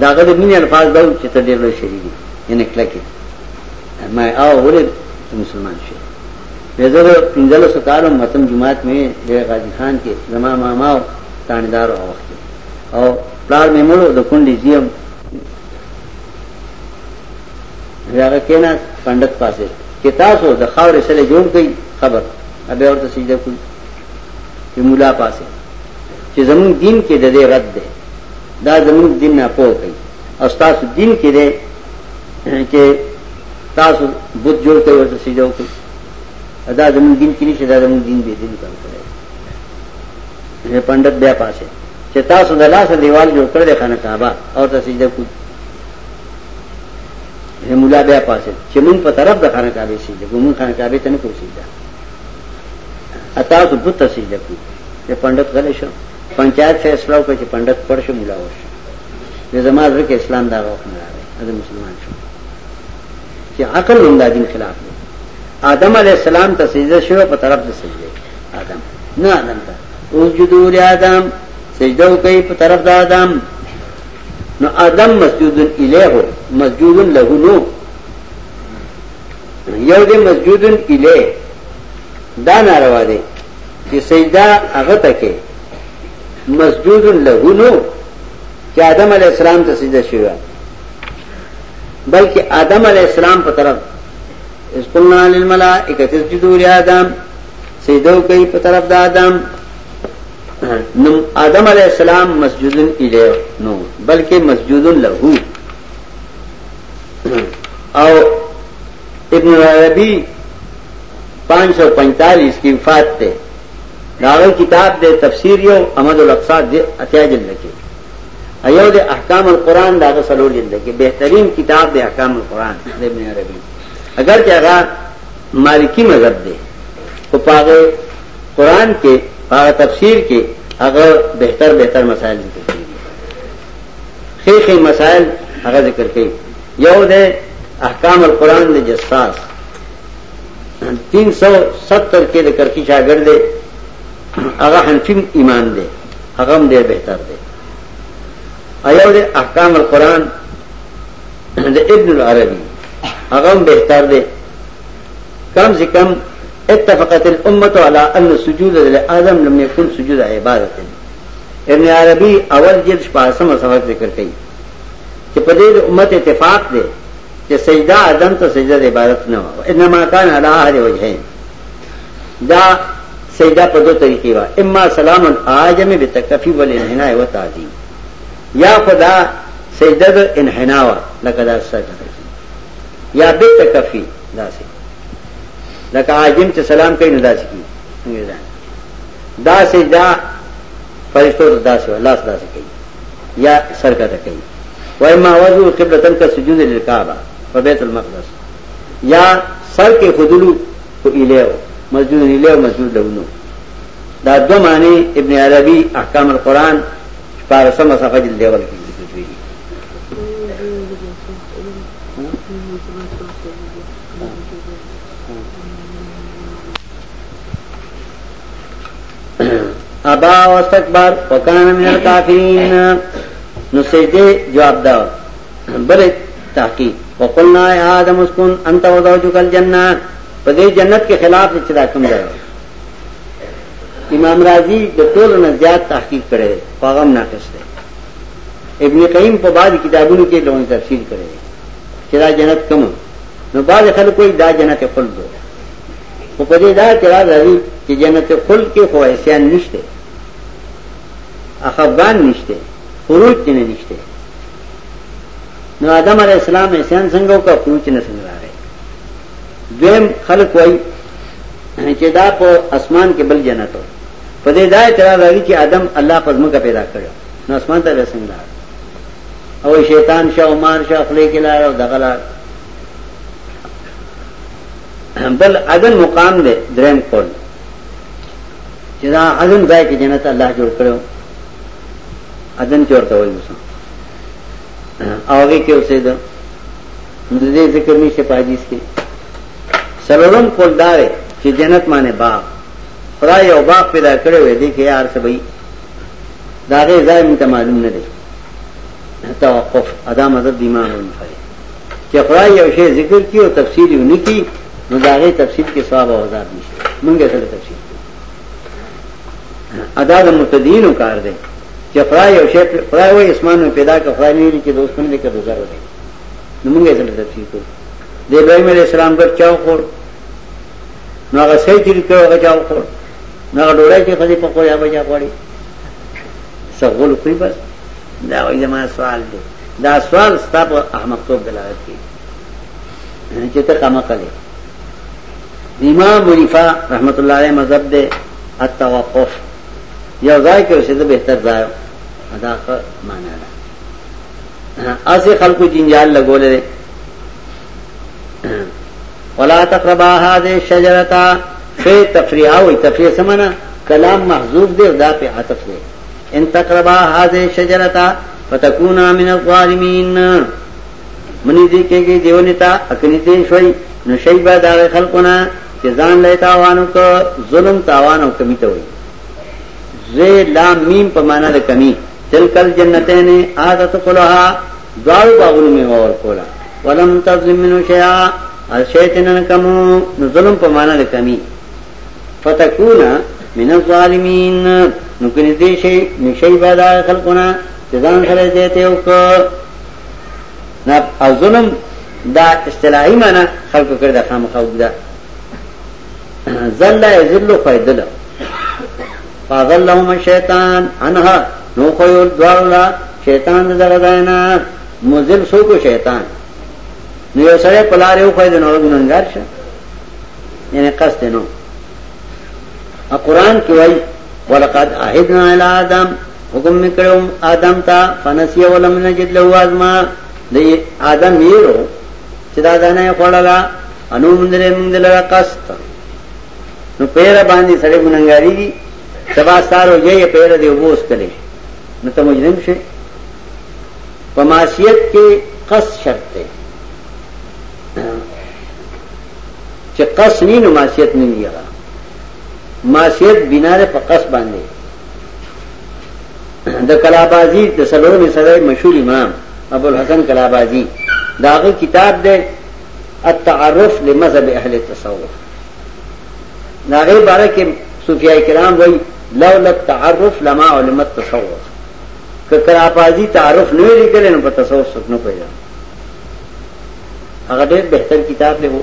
داغه د مين الفاظ دا چې ته ډېر لوی شریدي ان کلکه ما او ولې مسلمان شي مزه پنځله سکارو متن جماعت مې د غازی خان کې زما ماما او تاندار او وخت او پلار مې مړو د کندې زیم هغه کینا پندت پاسه چې تاسو د خاورې سره جوړ کړئ خبر ابه ورته سجده کوي چې مولا پاسه چې زمون دین کې د دې رد ده دا زمین دن پو استاس کی دے کہ تاس جوڑتے ہوئے تو ادا زمین زمین نہیں کام کرے پنڈت بیا پاس ہے نہرس بسی دلا سے دیوال جوڑ کر دے خانہ کعبہ اور دیکھانا چاہ سید کو من پہ خانہ دکھانا چاہیے گمن کھانا چاہیے تاث بسی جب کو پنڈت شو پنچایت فیصله وکړه چې پندت پړشه مولا ورشه د زماده کې اسلام دا حکم راغی د مسلمان شو چې عقل هم د دین خلاف دی آدم علی السلام ته سجده شو په طرف د سجده آدم نه آدم ته وجودو ل آدم سجده کوي په طرف د آدم نو آدم مسجود الیه مسجود له نو یو دې مسجود الیه دا ناروا دی چې سجده هغه تکي مسجود اللہ نو کیا آدم علیہ السلام تو سید شروع بلکہ آدم علیہ السلام پہ ترب اسکول جدور آدم سیدھو گئی پر طرف دا آدم نم آدم علیہ السلام مسجد الد نو بلکہ مسجود لہو او ابن عربی پانچ سو پینتالیس کی وفات تھے داغه کتاب د تفسیر یو احمد الاقصاد د اتیا جلد کې ایو د احکام القرآن داغه سلور جلد کې بهترین کتاب د احکام القرآن د ابن عربی اگر چې هغه مالکی مذهب دی او پاغه قرآن کې هغه تفسیر کې هغه بهتر بهتر مسائل ذکر کړي خېخې مسائل هغه ذکر کړي یو د احکام القرآن د جساس 370 کې د کرکی شاګرد هغه حنفیم ایمان دی هغه هم ډیر بهتر دی ایو د احکام القرآن د ابن العربي هغه هم بهتر دی کم سے کم اتفقت الامه على ان السجود لآدم لم يكن سجود عبادت ابن عربي اول جلد شپاسم صفحه ذکر کړي چې په دې امت اتفاق دی چې سجده آدم ته سجده عبادت نه و انما كان على هر وجهين دا سجدہ پر دو طریقے وا اما سلام آج میں بے تکفی بل انہنا ہے وہ یا خدا سجدد انہنا وا لگدا سجدہ یا بے تکفی دا سے لگا آجم چ سلام کئی ندا سکی دا سے جا فرشتو دا سے اللہ سے دا سے کئی یا سرکتا کئی و اما وضو قبلتن کا سجود للکعبہ و بیت المقدس یا سر کے خدلو کو ایلے ہو مسجود نیله او مسجود لونو دا دو معنی ابن عربی احکام القرآن شپارسم صفحه جلد اول کې ابا واستكبر وكان من الكافرين نو سجده جواب دا بل تحقیق وقلنا يا آدم اسكن انت وزوجك الجنه په دې جنت کې خلاف چې دا کوم دی امام رازی د ټولو نه زیات تحقیق کړي پیغام ناقص دی ابن قیم په بعد کتابونو کې لون تفصیل کړي چې دا جنت کوم نو بعض خلک کوئی دا جنت خلد وو په دې دا چې راځي چې جنت خلد کې خو احسان نشته اخبان نشته خروج نه نشته نو آدم علیہ السلام احسان څنګه وکړ خروج نه څنګه دویم خلق وای چې دا په اسمان کې بل جنت په دې ځای تر راځي چې ادم الله پزما کا پیدا کړو نو اسمان ته رسنګ او شیطان شاه عمر شاه خلی کې لار او دغلا بل اذن مقام دی دریم کول چې دا اذن ځای کې جنت الله جوړ کړو اذن جوړ تا وایي اوږي کې اوسېده د دې ذکر نشه پاجیس کې سلورم قول دار چې جنت باندې باغ خدای یو باغ پیدا کړی وې دي کې یار سبي دا غي ځای مت معلوم نه دی توقف ادا مدد ایمان منفرد چې خدای یو شی ذکر کی او تفصیل یې نه کی نو دا غي تفصیل کې ثواب او عذاب نشته مونږه سره تفصیل ادا د متدینو کار دی چې خدای یو شی خدای وې اسمانو پیدا کړ خدای نه لري چې دوستونه دې کړو زر دی نو مونږه سره تفصیل کوو د ابراهيم عليه السلام ګر چاو خور نو هغه سې چې کړه هغه چاو خور نو هغه ډوړای چې خدي په کویا بچا پړي سغول کوي بس دا وایي ما سوال دی دا سوال ستاسو احمد توب دلالت کوي چې ته کما کړې امام منیفا رحمت الله علیه مذهب دی التوقف یو ځای کې اوسېده بهتر ځای ادا کا معنا ده اسی خلکو جنجال لګولې ولا تقربا هذه الشجره فی تفریعه او تفریع سمنا کلام محذوف دی دا په عطف دی ان تقربا هذه الشجره فتكونا من الظالمین منی دې کېږي دیونیتا اکنی دې شوي نشي به دا خلقونه چې ځان لای تاوانو کو ظلم تاوانو کمی ته وي زه لام میم په معنا د کمی تلکل جنتین عادت قلها دعو باغونو می اور کولا ولم تظلم منه شيئا الشیطان کمو نو ظلم په معنا د کمی فتكون من الظالمين نو کني دې شي نشي بادا خلقنا ځان سره دې ته وک نه ظلم دا اصطلاحي معنا خلقو کړ د خامخو ده ذل ذل فیدل فاغلهم شیطان انها نو خو یو دوار شیطان دغه داینا مزل سو کو شیطان نو یو سره پلار یو خو دې نو ګننګار شه یعنی قصد نو ا قران کې وای ولقد عهدنا الى ادم حکم میکړو ادم ته فنسی ولم نجد له ازما دې ادم یې چې دا دانه خړلا انو مندره مندله قصد نو پیر باندې سره ګننګاری دي سبا سارو یې پیر دې ووس کړي نو ته مجرم شې په معصیت کې قصد شرط دی قص معاشیت نے لیا معاشیت بینارے کلابازی دا مشہور امام ابو الحسن کلا بازی کتاب دے لمذہب اہل تصور داغی بارہ کے صوفی کرام بھائی لعارف لما تصوری تعارف نہیں لے کر تصور سکن پڑ جانا بہتر کتاب لے وہ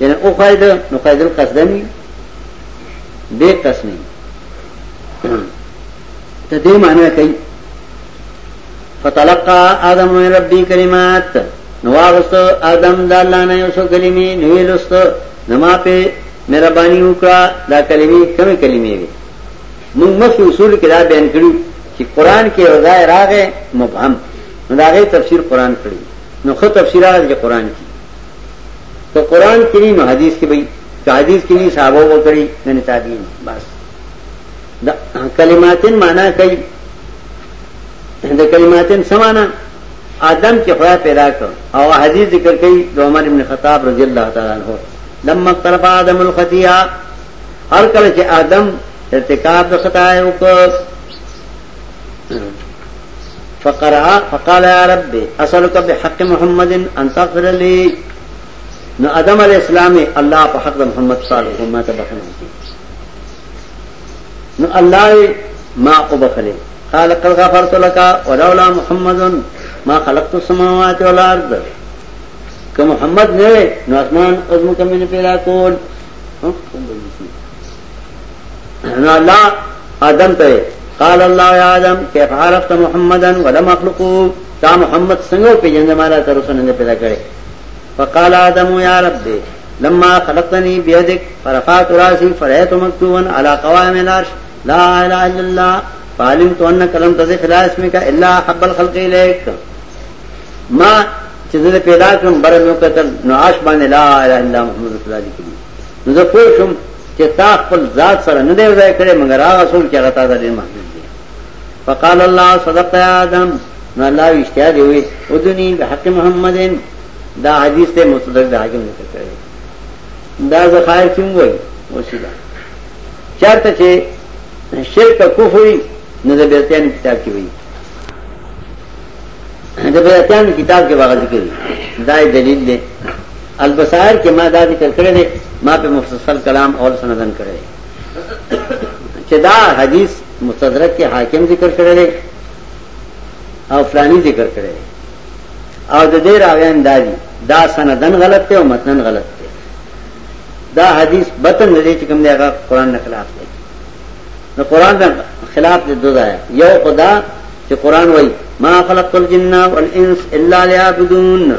یعنی او قائد قائد نو نہیں نہیں دے قصد تو معنی کئی فتلقا آدم آدم من ربی کلمات دا اللہ نے اسو کلمی دل نما پہ میرا بانی اکرا دا کلیمی کمی کلیمے منگ مخی اصول دا کرو کہ قرآن کے رضائے راغ مبہم نو دا غیر تفسیر قرآن کرو نو خود تفسیر تفصیلات قرآن کی تو قرآن کی کنہیں حدیث کی بھائی تو حدیث کی نہیں صحابہ کو کری بس کلیماتن مانا گئی کلیماتن سمانا آدم کے خدا پیدا کر اور حدیث ذکر کئی جو ابن خطاب رضی اللہ تعالیٰ عنہ لما آدم آدم الخطیہ ہر کل فقال رب بحق محمد ان تغفر نہ ادم علیہ السلام اللہ پہ حق محمد صاحب حکومت بخن نہ اللہ ماں کو بخلے خال کل کا فرت لکا اولا محمد ما خلق تو سما چولارد کہ محمد نے نسمان عزم کم نے پیرا کون نہ اللہ آدم تے قال اللہ یا آدم کیف عرفت محمدن ولم اخلقو تا محمد سنگو پی جند مارا ترسن اندے پیدا کرے فقال آدم يا ربي لما خلقتني بيدك فرفعت راسي فرأيت مكتوبا على قوائم العرش لا اله الا الله فعلمت انك لم تزف لا اسمك الا حب الخلق اليك ما چیزیں پیدا کرم برم یو قتل نعاش بانے لا الہ الا محمد صلی اللہ علیہ وسلم نظر پوشم چی تاق پل ذات سر ندے وزائے کرے مگر آغا سول کیا غطا در محمد دیا جی. فقال اللہ صدق آدم نو اللہ اشتیاد ہوئے ادنی بحق محمد دا حدیث ته مصدق د حاکم ذکر کړی دا ذخائر کوم وای وشدا چارته چې شرک کفر نه د بیتان کتاب کې وای د بیتان کتاب کې واغ ذکر دا دلیل دی البصائر کې ما دا ذکر کړی دی ما په مفصل کلام اول سندن کړی چې دا حدیث مصدرک کې حاکم ذکر کړی دی او فلانی ذکر کړی دی او د دې راویان دادی دا سندن غلط ته او متنن غلط ته دا حدیث بتن دې چې کوم دی هغه قران نه خلاف دی نو قران نه خلاف دې دوه ده یو خدا چې قران وایي ما خلقت الجن والانس الا ليعبدون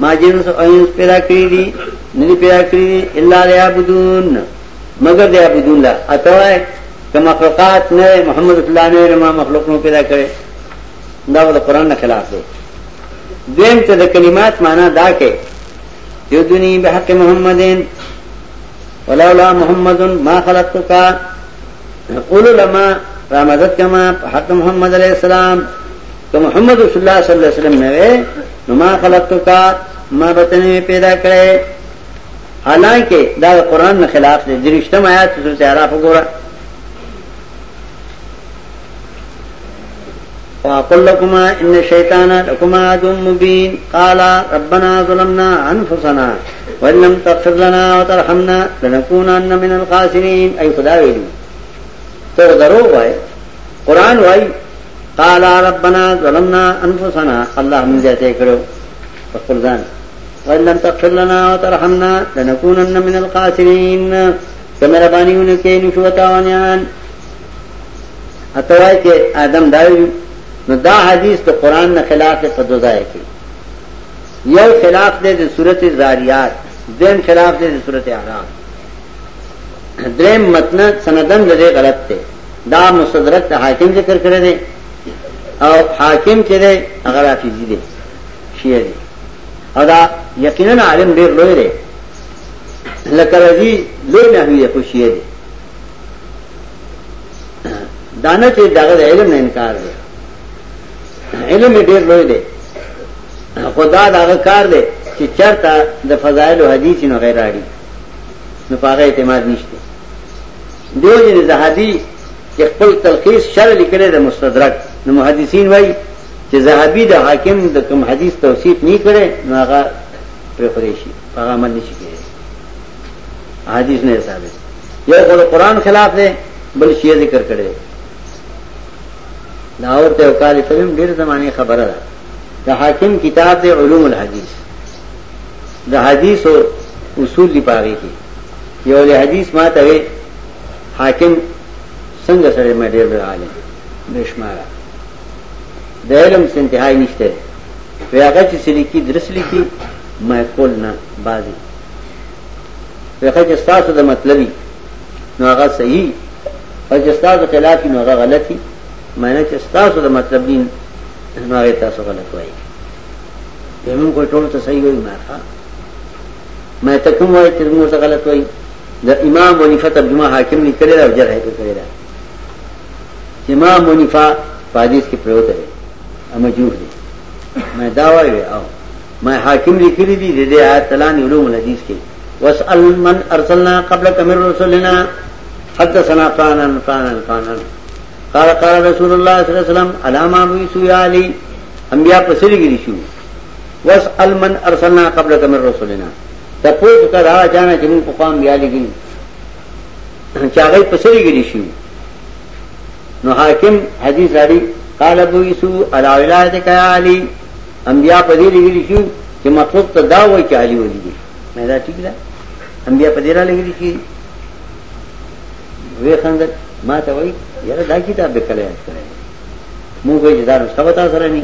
ما جنس او انس پیدا کړی دي نه پیدا کړی دي الا ليعبدون مگر دې عبادتون لا اته کما مخلوقات نه محمد الله نه ما مخلوق نو پیدا کړي دا د قران نه خلاف دی دویم ته د کلمات معنا دا کې یو دنی به حق محمدین ولولا محمد ما خلقتك قول لما رامدت کما حق محمد علیہ السلام که محمد رسول الله صلی الله علیه وسلم نه نو ما خلقتك ما بتنه پیدا کړې حالانکه دا قران نه خلاف دی درشتم آیات سورۃ اعراف وګوره وأقول لكما إن الشيطان لكما عدو مبين قال ربنا ظلمنا أنفسنا وإن لم تغفر لنا وترحمنا لنكونن من الخاسرين أي خدا ویلو تو دروغ وای قرآن وای قال ربنا ظلمنا أنفسنا الله من ذاته کرو فقل ذان وإن لم تغفر لنا وترحمنا لنكونن من الخاسرين کمرا بانیون کې نشو تاوانیان اتوای کې آدم دایو نو دا حدیث د قران نه خلاف په دوزای کې یو خلاف دې د سورته زاریات دین خلاف دې د سورته احرام دریم متن سندن دې غلط دی دا مصدرک حاکم ذکر کړی دی او حاکم چې دی هغه رافیزی دی شیعه دی او دا یقینا عالم ډیر لوی دی لکه راځي لوی نه وي خو شیعه دی دانه چې دغه علم نه انکار دی علم ډیر لوی دی خدا دا کار دی چې چرته د فضایل او حدیث نو غیر اړي نو پاره اعتماد نشته دیو جن زهدی چې خپل تلخیص شر لیکلی د مستدرک نو محدثین وایي چې زهبی د حاکم د کوم حدیث توصیف نه کړي نو هغه پر خریشي هغه عمل نشي کړي حدیث نه ثابت یو قرآن خلاف دی بل شی ذکر کړي لاور ته وکالي فلم ډېر زمانه خبره ده د حاکم کتاب د علوم الحديث د حدیث او اصول دی پاره کې یو له حدیث ما ته حاکم څنګه سره مې ډېر عالم نشماره د علم انتهای نشته وی هغه چې سلیکی درس لیکي مې کول نه بازي وی هغه چې تاسو د مطلبي نو هغه صحیح او چې تاسو خلاف نو هغه غلطي معنی چې تاسو د مطلب دین نو هغه تاسو غلط وایي زمون کوئی ټول ته صحیح وایي ماخه مې ته کوم وایي چې موږ ته غلط وایي د امام ونیفه ترجمه حاکم نه کړی او جرح یې کړی دا امام ونیفه پادیس کې پروت دی امجوه دی مې دا وایي او مې حاکم لیکلی دی د دې آیت تلان علوم حدیث کې واسأل من ارسلنا قبلك من رسلنا حدثنا قانا قانا قانا قال قال رسول الله صلی الله علیه وسلم علامه ابو سویا علی انبیاء په سریګری شو واسال من ارسلنا قبلك من رسولنا تاسو ته را جانا چې موږ په قام بیا لګین چې هغه په سریګری شو نو حاکم حدیث راړي قال ابو یسو علی ولایت علی انبیاء په دې لګیږي شو چې مطلب ته دا وایي چې علی ولی دي مې دا ټیک ده انبیاء په دې را لګیږي وې خندل ما ته وایي یاره دا کتاب به کله یاد کړی موږ یې دا نسخه وتا سره نه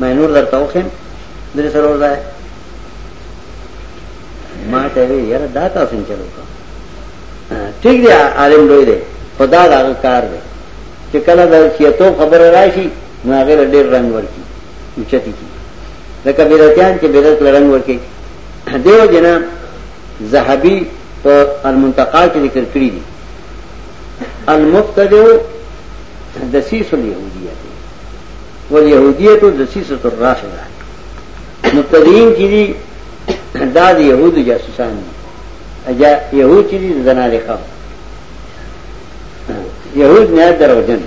مې نور درته وخم درې سره ورځه ما ته وی یاره دا تاسو نه چلو ٹھیک دی عالم لوی دی خدا دا کار دی چې کله دا چې ته خبره راشي نو هغه ډېر رنگ ورکی چتی کی لکه بیرتیان چې بیرت لرنګ ورکی <coughs> دیو جنا زهبی په المنتقا کې ذکر کړی دي انمکت دے دسی سن یہودی تو دسی ساس ہوا ندیم دی جی یہود جاسوسان یہود نیاد در وجن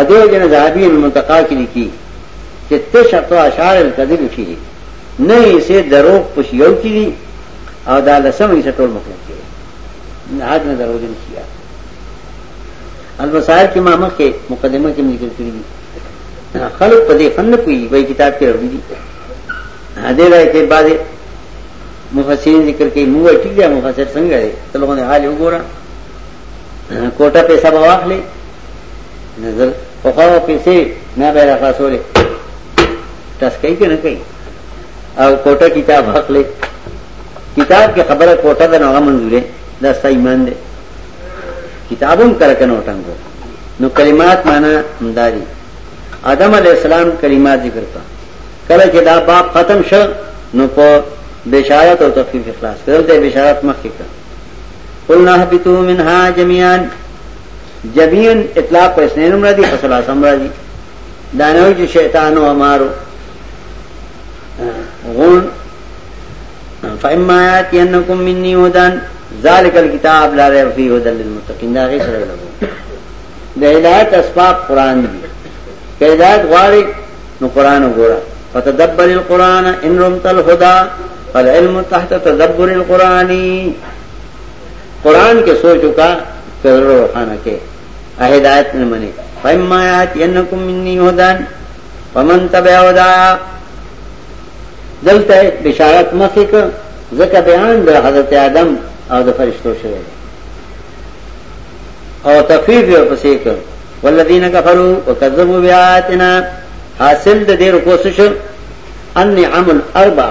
ادو جن دادی نے منتقالی کی جتنے شکوشا کدھر اٹھی نہ اسے کی دی طول دروخشیری اور دروجن کیا الوسائل کې ما مخکې مقدمه کې ذکر کړی دي خلق په دې فن کوي وای کتاب کې راوړي دي هدا راځي بعد مفسرین ذکر کوي مو ټیک دی مفسر څنګه دی ته لوګونه حال وګوره کوټه پیسې به واخلې نظر په خو پیسې نه به راخلاصولې تاس کوي کې نه کوي او کوټه کتاب واخلې کتاب کې خبره کوټه ده نو هغه منځورې دا ستا ایمان دی نو نو کلمات کلمات مانا امداری آدم علیہ السلام ذکر کا کا کل باپ ختم شو بشارت بشارت اور اخلاص دے مخی قلنا جمیان اطلاق پر اسنین فصلہ دانوی جو امارو فا امایات ینکم منی ودن ذالک الکتاب لا ریب للمتقین دا غیر ہدایت ہدایت اسباب قران قران دی نو فتدبر القران القران ان فالعلم تحت تدبر کے سو چکا کرو کے ہدایت نے دلتا ہے بشارت زکا بیان در حضرت آدم او د فرشتو شوی او تخفیف یو پسې کړ والذین کفروا وکذبوا بیااتنا حاصل د دې رکو څه شو ان نعم الاربع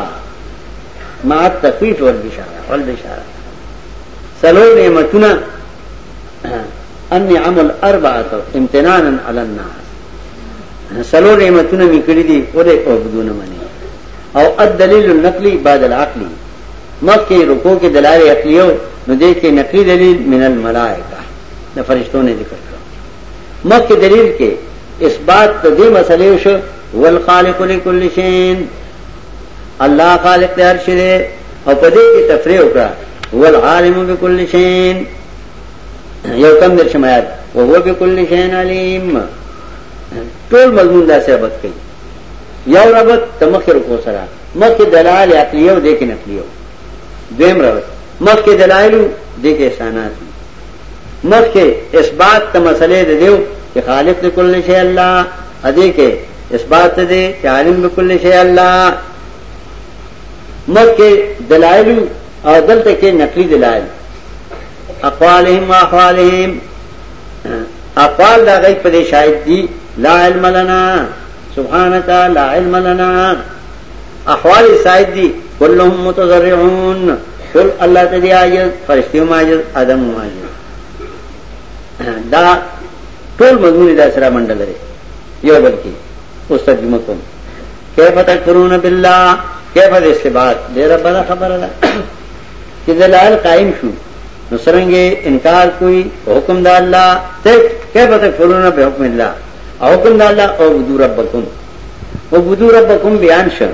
مع التخفیف والبشاره والبشاره سلو نعمتنا ان عمل الاربع امتنانا علی الناس سلو نعمتنا می کړی دي اوره او بدون منی او الدلیل النقلی بعد العقلی مک کے رکو کہ دلال یقلی ہو کے نقلی دلیل من مرائے گا نہ فرشتوں نے ذکر دقت مک کے دلیل کے اس بات اصلیش و الخال کو نشین اللہ خالق ہر خالقرے اور پدے کی تفریح کا بھی کل نشین یو کمر شمایات وہ بھی کل علیم ٹول مضمون دا سے بت کئی یوربت تم کے رکو سرا مکھ دلالی ہو دے کے ہو دویم روش مخ کے دلائلو دیکھ احسانات مخ کے اس بات تا مسئلے دے دیو کہ خالق لکل کا اللہ ادے کے اس بات دے کہ عالم لکل کل اللہ مخ کے دلائلو اور دل تک کے نقلی دلائل اقوالہم و اقوالہم اقوال دا غیب پدے شاید دی لا علم لنا کا لا علم لنا اخوال شاہد دی متضرعون کل اللہ تج فرشتی مایو ادم عمایل دسرا منڈل ہے یوگل کی استدم کیف تکرون بالله کیف د اس سے رب دیر خبره ده چې دلال قائم شو نو گے انکار کوئی حکم د الله ته کیف تکرون به حکم الله او حکم د الله او بدور ربکم او ربکم بیان شل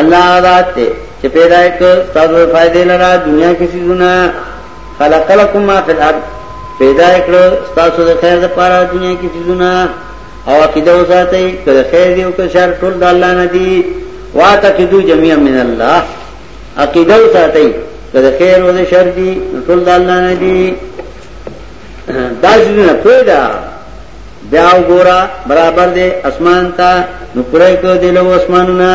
الله ذات ته چې پیدا کړ تاسو فائدې لرا دنیا کې سيزونه خلق لكم ما في الارض پیدا کړ تاسو د خیر لپاره دنیا کې سيزونه او عقیده وساتئ کله خیر دی او کله شر ټول د الله نه دی واتقدو جميعا من الله عقیده وساتئ کله خیر او شر دی ټول د الله نه دی دا سيزونه پیدا بیا وګوره برابر دی اسمان ته نو پرې کو دی له اسمانونو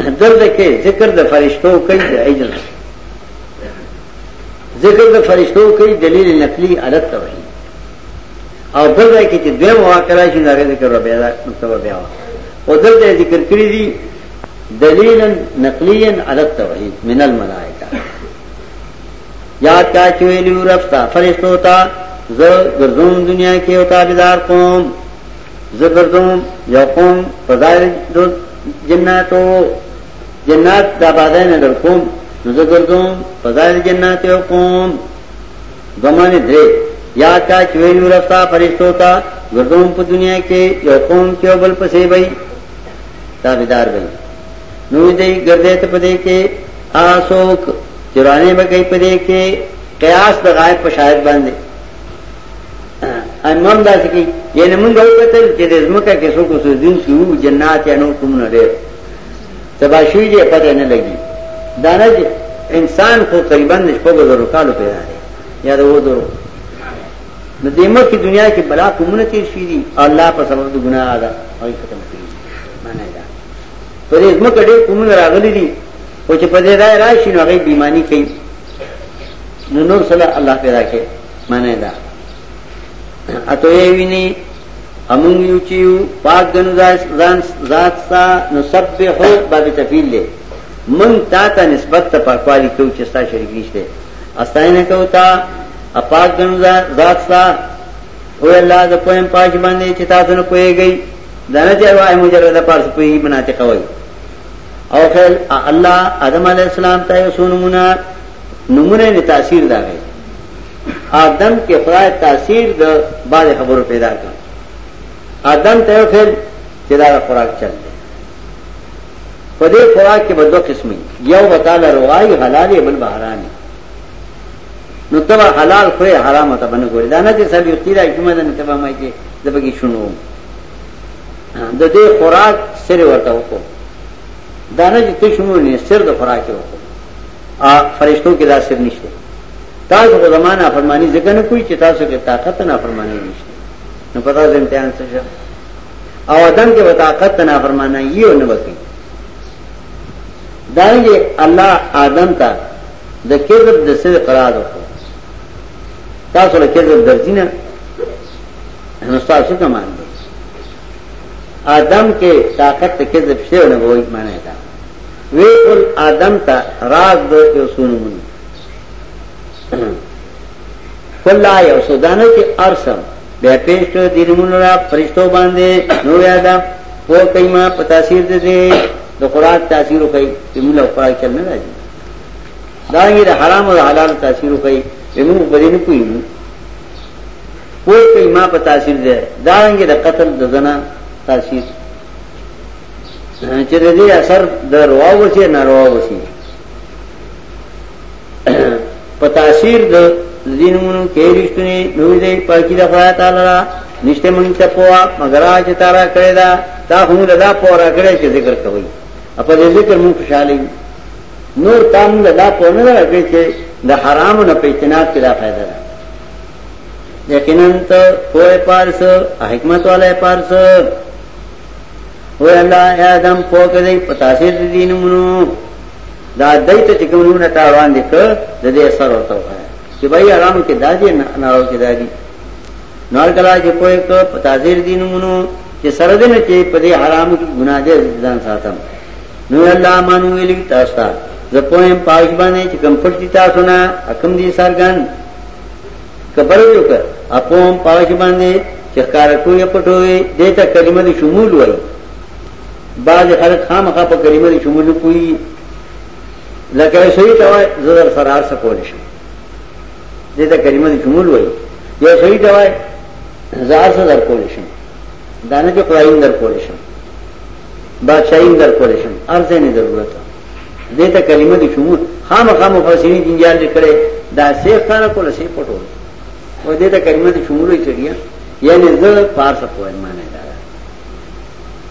دلته کې ذکر د فرشتو کوي د اجر ذکر د فرشتو کوي دلیل نقلی عادت ته وایي او دلته کې چې دوه واقعا شي دا ذکر ربه دا مطلب بیا او دلته ذکر کړی دي دلیلا نقلیا عادت ته وایي من الملائکه یاد کا چویلو رفتا فرشتو تا زه ګرځوم دنیا کې او تابعدار قوم زه ګرځوم یو قوم فضائل جناتو جنات جنات دا بادای ندر کوم نزو فضائل یا تا رفتا فرشتو پا دنیا کے بل پسے بھئی تابدار جناتم پذائ دے کے کے آسوک چرانے پا قیاس دا دا دا غائب شاید باندے سکی یعنی من چیز دن سیو جنات یا نو تباشوی دی پته نه لګي دا نه انسان خو تقریبا نشپږ زرو کالو پیدا دی یا د وځرو نو دیمه کی دنیا کې بلا کومه تیر شي دي الله په سبب د ګناه ادا او ختم کړي معنی دا پرې زما کډې کومه راغلي دي او چې په دې راي راشي نو هغه بیمانی کوي نو نور صلی الله پیدا کې معنی دا اته یې ویني امون یو چیو پاک گنو ځان ذات سا نسبحو باب تفیل له من تا ته نسبت ته پاکوالی کو چې ستا شریک نشته استاینه کو تا اپاک گنو ذات سا او الله د پوهن پاج باندې چې تاسو نه پوهیږئ دنه چې وای مجرد پارس پوهی مناته کوي او خل الله ادم علی السلام ته سونمونه نمونه نه تاثیر دا غي ادم کې خدای تاثیر د باندې خبرو پیدا کړ ادم ته وکړ چې دا خوراک چل دی په دې خوراک کې به دوه قسمه یو وتعالى روای حلال بل حرام نو تبا حلال خو حرام ته باندې ګورې دا نه چې سړي تیرا کومه ده نه تبا مای کې دبګي شنو د دې خوراک سره ورته وکړو دا نه چې ته شنو نه سر د خوراک وکړو ا فرشتو کې دا سر نشته تاسو په زمانہ فرمانی ځکه نه کوئی چې تاسو کې طاقت نه فرمانی نشته نو پتا سے شا او ادم کے بطاقت تنا فرمانا یہ ہو نبکی دائیں گے اللہ آدم تا دا دا کذب کذب صدق قرار تھا مان دے آدم کے طاقت تا کذب ہو سے مانا ہے تا وی آدم راز تھا راگ دون خللا سانو کے ارسم بیا پیش کړ د رمون را فرشتو باندې نو یادا په کایما په تاثیر دې د قران تاثیر کوي چې موږ قران چل نه راځي دا یې حرام او حلال تاثیر کوي زموږ په دې نه پوهیږي په کایما په تاثیر دې دا یې د قتل د زنا تاثیر چې دې اثر د رواو شي نه رواو شي په تاثیر د زینمونو کې رښتونه نو دې پاکي د خدای تعالی را نشته مونږ ته پوا مگر اج تارا کړی دا تا هم لدا پورا کړی چې ذکر کوي اپ دې ذکر مونږ خوشاله نور تام لدا پونه راکړي چې د حرام نه پیتنات کې دا فائدہ ده یقینا ته کوه پارس حکمت والے پارس وې الله ادم پوک دې پتا سي دینمونو دا دایته چې کومونه تا وړاندې کړ د دې اثر ورته وایي چې بای آرام کې دادی ناراو کې دادی نور کلا چې کوی ته پتاذیر دینونو چې سره دې نه چې په دې حرام کې ګناه دې ځان ساتم نو الله مانو ویل تاسو ته زه پوهیم پاک باندې چې کم پټی تاسو نه حکم دي سرګان کبر یو که اپوم پاک باندې چې کار کوی پټوي دې ته کلمه دې شمول وایي بعض خلک خامخا په کلمه دې شمول کوي لکه شوی ته زه در فرار سکول شم دې ته کلمه دې شمول وایي یو صحیح دی زار څه در کول شم دانه کې قرآن در کول شم بادشاہین در کول شم ارزه نه ضرورت دې ته کلمه دې شمول خامخا مفسرین جنجال لیکره دا سیف خانه کول سیف پټول و دې ته کلمه دې شمول وایي چړیا یعنی زه پارس کوی معنی دا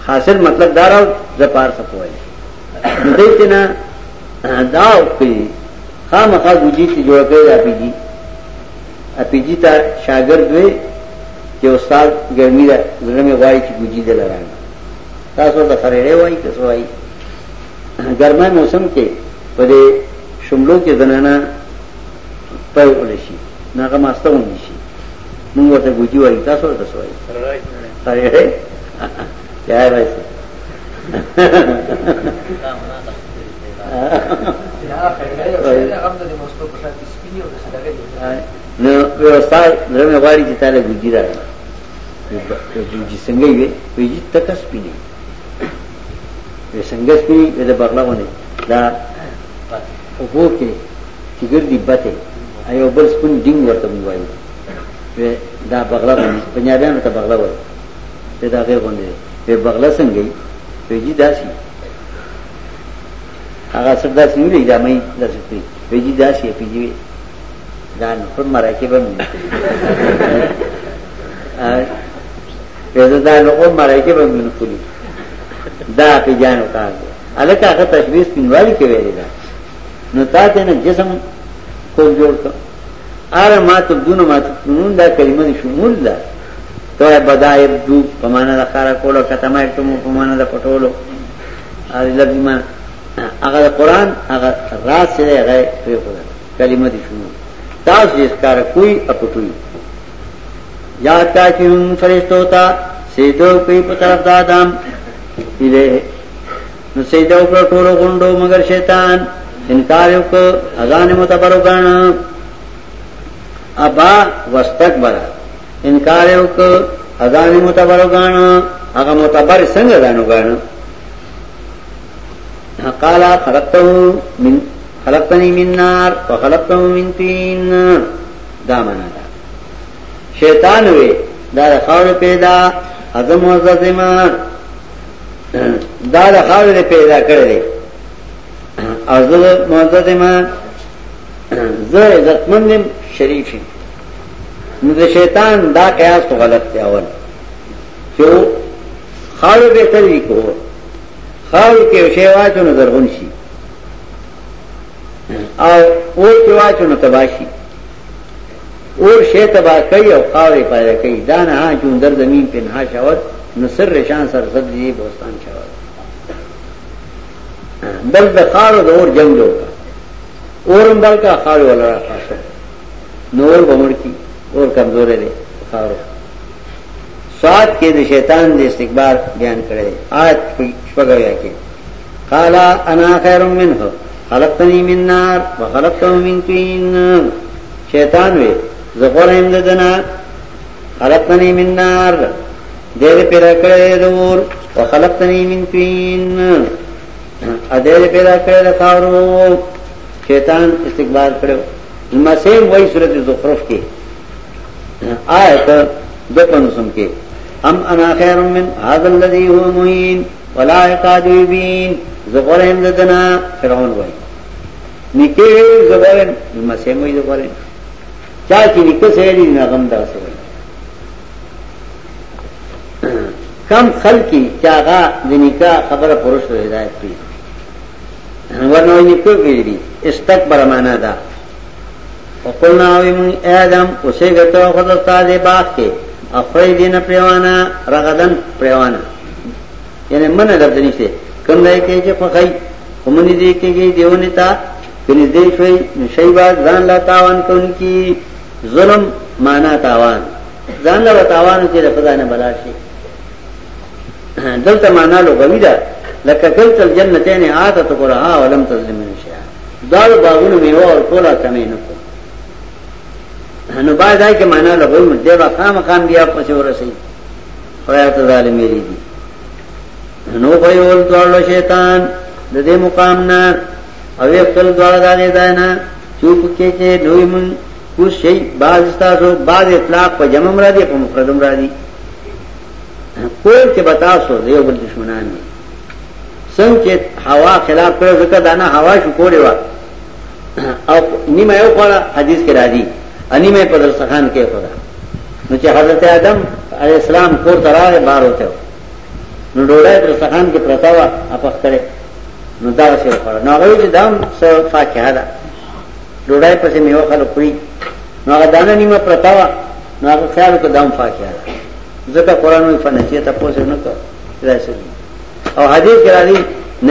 حاصل مطلب دا راو زه پارس کوی دې ته نه دا کوي خامخا وجې ته جوړ کړی دی اپیجی تا شاگرد وی چې استاد ګرمي ده زلمي وای چې ګوجی ده لران تاسو ته فرېره وای که سوای ګرمه موسم کې په دې شملو کې زنانه پای ولې شي ناګه ماسته ونی شي موږ ورته ګوجی وای تاسو ته سوای فرېره یا راځي نو وسای درمه غاری چې تعالی ګوجی را ګوجی څنګه وي ویجی تک سپینی وی څنګه سپینی د بغلاونه دا وګور کې چې ګردی بته ایو بل سپین ډینګ ورته وایي دا بغلا باندې پنځه بیان ته بغلا وایي دا غیر باندې په بغلا څنګه ویجی داسي هغه سر داسې نه دی دا مې داسې کوي ویږي داسې پیږي دا نو پر مراکه به مې پیدا دا نو او مراکه به مې کولی دا په جانو کار دی الکه هغه تشویش پینوالي کې ویل دا نو تا ته نه جسم کول جوړ کړ اره ما ته دونه ما ته نون دا کلمه شمول ده ته بدای دو په معنا د خارا کولو کته ما ته په معنا د پټولو اړ لږ ما هغه قرآن هغه راز سره هغه پیغور کلمه دي شنو تاسو یې کار کوئی اپټوي یا تاکیم فرشتو تا سیدو کوي په طرف دا آدم اله نو سیدو پر ټولو غوندو مگر شیطان انکار وکړ اذان متبرو غاڼه ابا واستكبر انکار وکړ اذان متبرو غاڼه هغه متبر څنګه غاڼه غاڼه قال خلقته من خلقتني من نار وخلقته من طين دا معنا ده شیطان وی دا خاور پیدا اعظم عظیم دا د خاور پیدا کړل اعظم عظیم زه عزتمند شریف نو د شیطان دا قیاس غلط دی اول چې خاور به تلې کوو خاور کې شی واچو نو زرغون شي او اور کې واچو نو تباشي اور شی تبا کوي او خاورې پیدا کوي دا نه ها چون در زمين پنها شاوت نو سر شان سر صد دي بوستان شاوت بل د خاور د اور جنگ جوړه اورم بل کا خاور ولا خاصه نور بمړ کی اور کمزورې دي خاور سواد کې د شیطان د استکبار بیان کړي آیت شپږویا کې قال انا خير منه خلقتني من نار وخلقته من طين شیطان وی زغور هم ددنا خلقتني من نار دې پیدا کړې دور وخلقتني من طين ا دې پیدا کړې خاورو شیطان استکبار کړو مسیح وای سورته زخرف کې آیت دو پنځم کې ام انا خیر من هذا الذي هو مهين ولا يبين زغورهم ددنا فرعون وای زغورن زغورن ہم کی کم چاہ کا دکھا خبر پورش ہو رہا ہے استکبر برمانہ دا وقلنا نا اسے گزے اخوی دین پریوانا رغدن پریوانا یعنی من لفظ نشته کم دای کې چې فخی همونی دې کېږي دیونه تا کني دې شوي نشي باز ځان لا تاوان کوونکی ظلم معنا تاوان ځان لا تاوان چې رضا نه بلا شي دلته معنا لغوي ده لکه کلت الجنتین آتت قرها ولم تظلم شيئا دا باغونه میوه او کولا کمینه نو باید آئی که مانا لگوی دیبا خام خام بیا پسی ورسی خویات ظالمی ری دی نو خویول دوارلو شیطان د دې مقام نه او یو خپل دوار دانه داینا چوپ کې چې نوې مون کو شی باز تاسو باز اطلاق په جمع را دي په مفردم را دي کوی چې بتا سو دیو بل دشمنان دي څنګه هوا خلاف کړو ځکه دانا هوا شو کوړې وا او نیمه یو خلا حدیث کې را دي انی مې په درسخان کې خدا نو چې حضرت آدم علی السلام کور تراله بار وته نو ډوړې درسخان کې پرتا و اپخ کړې نو دا څه وکړه نو هغه چې دام څو فاکه ده ډوړې پسې میو خلک کوي نو هغه دانه نیمه پرتا و نو هغه خیال کو دام فاکه ده ځکه قران وی فنچې ته پوسې نه کړ راځي او حدیث کې راځي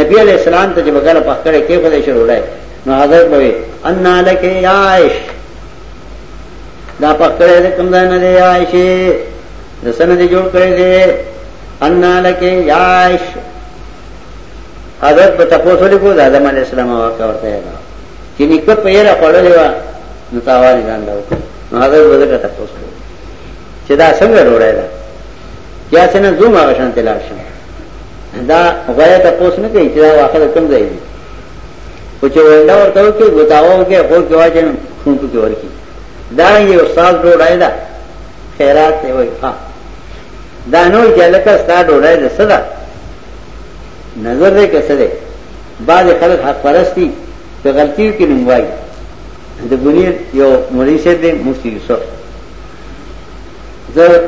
نبی علیہ السلام ته چې بغل پخ کړې کې خدای شروع وړای نو حضرت به ان لکه عائش دا پکړه دې کوم ځای نه دی عائشه د سند جوړ کړی دی ان لکه یاش حضرت په تاسو لیکو د آدم علی السلام واقع ورته یا چې نیکه په یې راپړلې و نو تاوالې ځان دا وکړه نو حضرت بدر ته تاسو چې دا څنګه روړای دا یا څنګه زوم هغه شان تلل شم دا غوړې ته پوس نه کوي چې دا واقع کم ځای دی او چې ولدا ورته وکړي غتاوو کې خو کې واجن خون کې ورکی دا یو استاد ډوډۍ ده خیرات دی وای ها دا نو جلکه استاد ډوډۍ ده صدا نظر دې کسه ده بعض خلک حق پرستی په غلطیو کې نموای د بنیر یو مولوی شه دې مفتی یوسف زه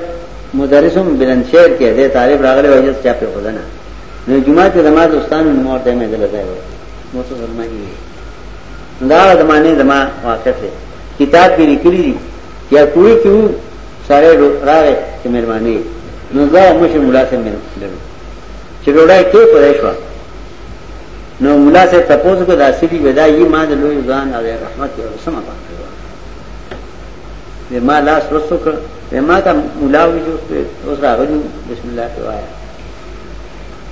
مدرسم بلند شهر کې دې طالب راغلی وای چې په خدانه نو جمعه ته زما دوستانو مور دې مې دلته وای مو څه فرمایي دا زمانه زما واقع دی کتاب کې لیکلي دي یا کوی کیو سارے راغې چې مېرمانې نو دا مشه مولا سره مېرمن درو چې ډوډۍ کې پرې شو نو مولا سره تاسو کو داسې دی ودا یي ما د لوی ځان او رحمت او سما پاتې و ما لاس رسو کړ ما ته مولا وځو اوس راغلو بسم الله وایا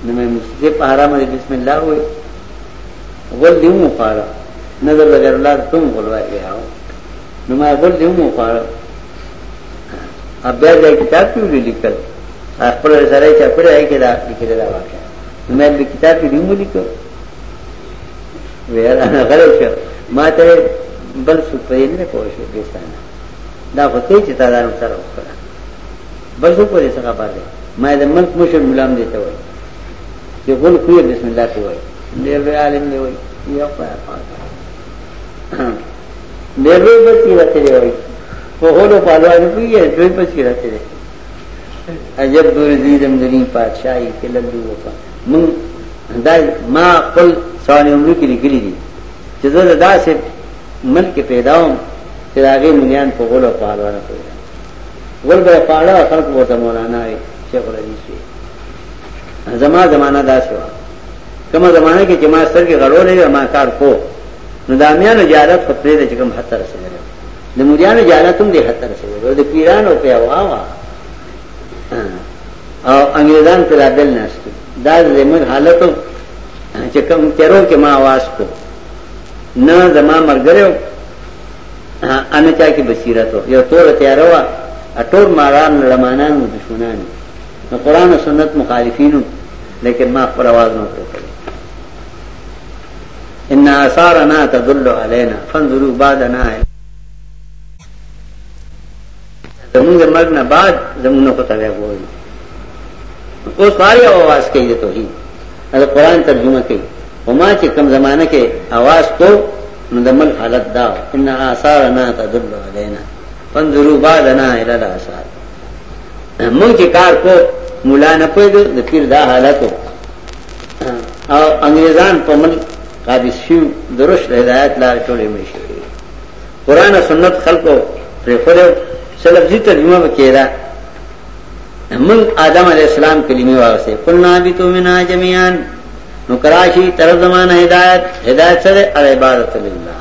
نو مې مسجد په حرام باندې بسم الله وې ول دیو مقاره نظر لګر الله تم غلوای یاو نو ما بل دیو مو خاله ابیا د کتاب کې لیکل خپل سره چا پر آی کې دا لیکل دا واقع نو ما د کتاب کې دیو لیکل ویل انا غلط شو ما ته بل څه پېن نه پوه شو دستانه دا وته چې تا دا سره وکړه بل څه پرې څنګه پاتې ما د ملک مشر غلام دی ته وای چې قول خو بسم الله ته وای دې عالم دی وای یو په پاتې ډېر لوی بصیرت دی وایي په هولو په لوړ پیږي دوی بصیرت دی عجب دور دې دم دني پادشاہي کې لګي وپا مون دا ما خپل سوال عمر کې لګري دي چې زه دا سه ملک پیدا وم چې هغه مليان په غولو په لوړ پیږي ول به پاړه خلق وته مولانا وي شیخ الحدیث وي زما زمانہ دا شو کومه زمانہ کې چې ما سر کې غړولې ما کار کو نو دامیانو جالت خو پرې د چکم حتی رسېدل د مریانو جالت هم دې حتی رسېدل د پیرانو په هوا وا او انګريزان په لابل ناشته دا زمون حالت چې کوم تیرو کې ما आवाज کو نه زما مرګره انا چا کې بصیرت یو تور تیارو اټور ماران لمانان دشمنان نو قران او سنت مخالفینو لیکن ما پر आवाज نه کوي آثارنا تدل علینا فانظروا بعدنا زمونږ مرګ نه بعد زمونږ کو ته وایي اوس پاره اواز کوي ته توحید دا قران ترجمه کوي وما چې کم زمانہ کې आवाज کو نو د مل حالت دا ان آثارنا تدل علینا فانظروا بعدنا الى الاثار مونږ چې کار کو مولا نه پېد د پیر دا حالت او انګريزان په مل قابض شیو درست هدایت لار ټولې مې شي قران او سنت خلکو پر خپل سلفزي ترجمه وکړه من آدم علیہ السلام کلمې واسه قلنا بتو منا جميعا نو کراشي تر زمانه هدایت هدایت سره عبادت لله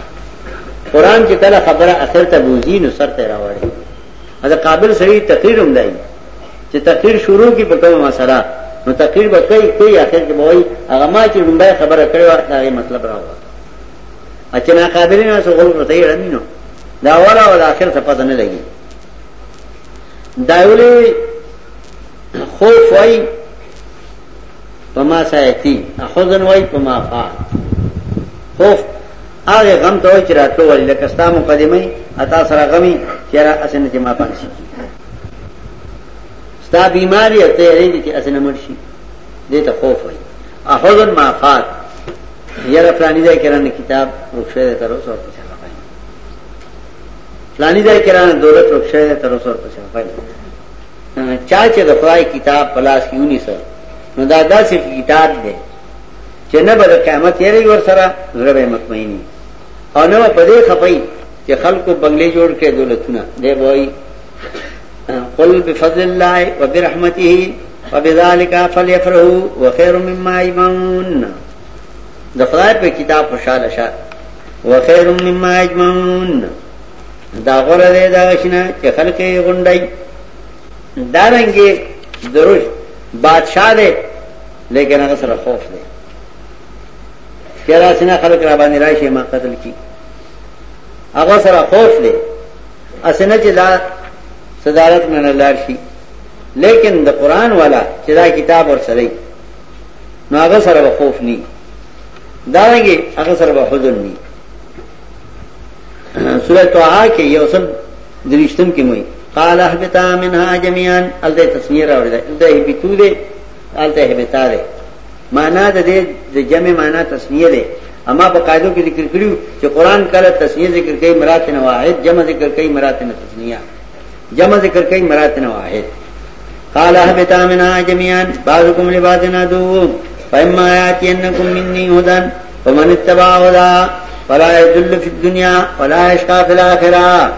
قران چې کله خبره اخر ته بوزي نو سر ته راوړي دا قابل سړي تقریر هم دی چې تقریر شروع کی په کومه مسله نو تقریر به کوي کوي اخر کې وایي هغه ما چې لومړی خبره کړې دا یې مطلب راوړ اچھا نا قابلین اسو غلو نو تیر امینو دا ولا ولا اخر ته پته نه لګي دایولي خوف وای پما سایتی اخذن وای پما فا خوف هغه غم ته وای چې راتلو ولې لکه ستا مقدمه اتا سره غمي چې را اسنه چې ما پانسی تا بیماری او تیاری دی چې اسنه مرشي دې ته خوف وي احوذ ما فات یره فلانی ځای کرانه کتاب رخصه ده تر اوسه پچا پای فلانی ځای کرانه دولت رخصه ده تر اوسه پچا پای چا چې د خدای کتاب پلاس یونی سره نو دا داسې کتاب دی چې نه به د قیامت یې ور سره زړه به مطمئنی او نو په دې خپي چې خلکو بنگلې جوړ کړي دولتونه دی وای قل بفضل الله وبرحمته وبذلك فليفرحوا وخير مما يجمعون د خدای په کتاب خوشاله شه وخير مما يجمعون دا غره دی دا شنه چې خلک یې غونډي دا رنګي دروش بادشاہ دی لیکن هغه سره خوف دی چیرې څنګه خلک را باندې راشي ما قتل کی هغه سره خوف دی اسنه چې دا صدارت میں شی لیکن دا قرآن والا چدا کتاب اور سرئی نو سرعصر بخوف نی حضر اغصر بحر تو آ کے یہ سب درشتم کی دلش تم کن ہوئی کالہ نہ تسمی دے دے دے دے دے مانا مانا جمع ہما بائدوں کی ذکر کریو قرآن کرسیہ ذکر کئی جمع ذکر مرات نہ تسنیا جمع ذکر کئی مراتن واحد قال احبتا منا جميعا بعضكم لبعض نادو فاما ياتينكم مني هدى فمن اتبع هدى فلا يضل في الدنيا ولا يشقى في الاخره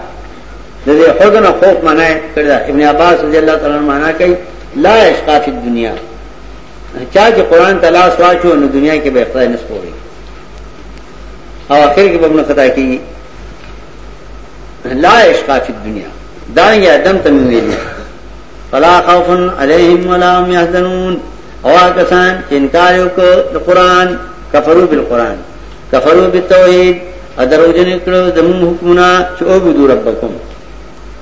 ذي حزن خوف منا کردا ابن عباس رضی اللہ تعالی عنہ معنا کئی لا يشقى في الدنيا چا کہ قران تعالی سوا چھو نو دنیا کے بے اختیار نس پوری اخر کے بمن خطا کی لا يشقى في الدنيا دانګه ادم ته ویلي فلا خوف عليهم ولا هم يحزنون او کسان چې انکار وکړ د قران کفرو بالقران کفرو بالتوحید ادروجن کړو دم حکمنا چې او بده ربکم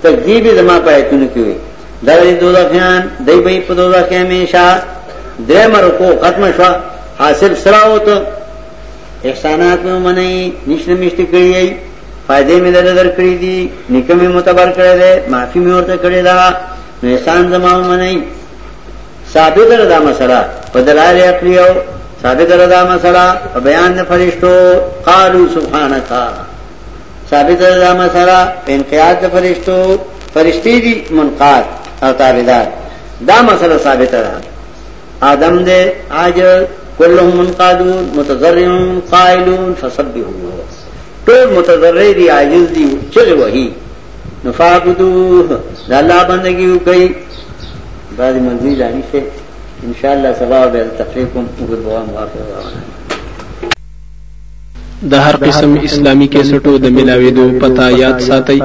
تکذیب زما پایتونه کوي دا لري دوزخیان دای به په دوزخ کې همیشه دریم رکو ختم شو حاصل سره وته احسانات مې منې نشنه مشت کړی فائدې مې نه درکړې دي نکم مې متبر کړې ده معافي مې ورته کړې ده نو احسان زمام منه ثابت ردا مسله په دلایل عقلی او ثابت ردا مسله په بیان د فرشتو قالو سبحانك ثابت ردا مسله په انقیاد د فرشتو فرشتي دي منقاد او تابعدار دا مسله ثابت ده آدم دې عاجز كلهم منقادون متضرعون قائلون فسبحوا ټول متضرر دي عاجز دي چې وਹੀ نفعبدو د الله بندگی وکړي بعد منځي ځاني شه ان شاء الله سبا به تفریقم او دعا موافقه د هر قسم اسلامی کیسټو د ملاويدو پتا یاد ساتي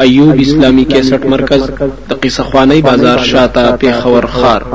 ایوب اسلامی کیسټ مرکز د قصه خوانی بازار شاته په خور خار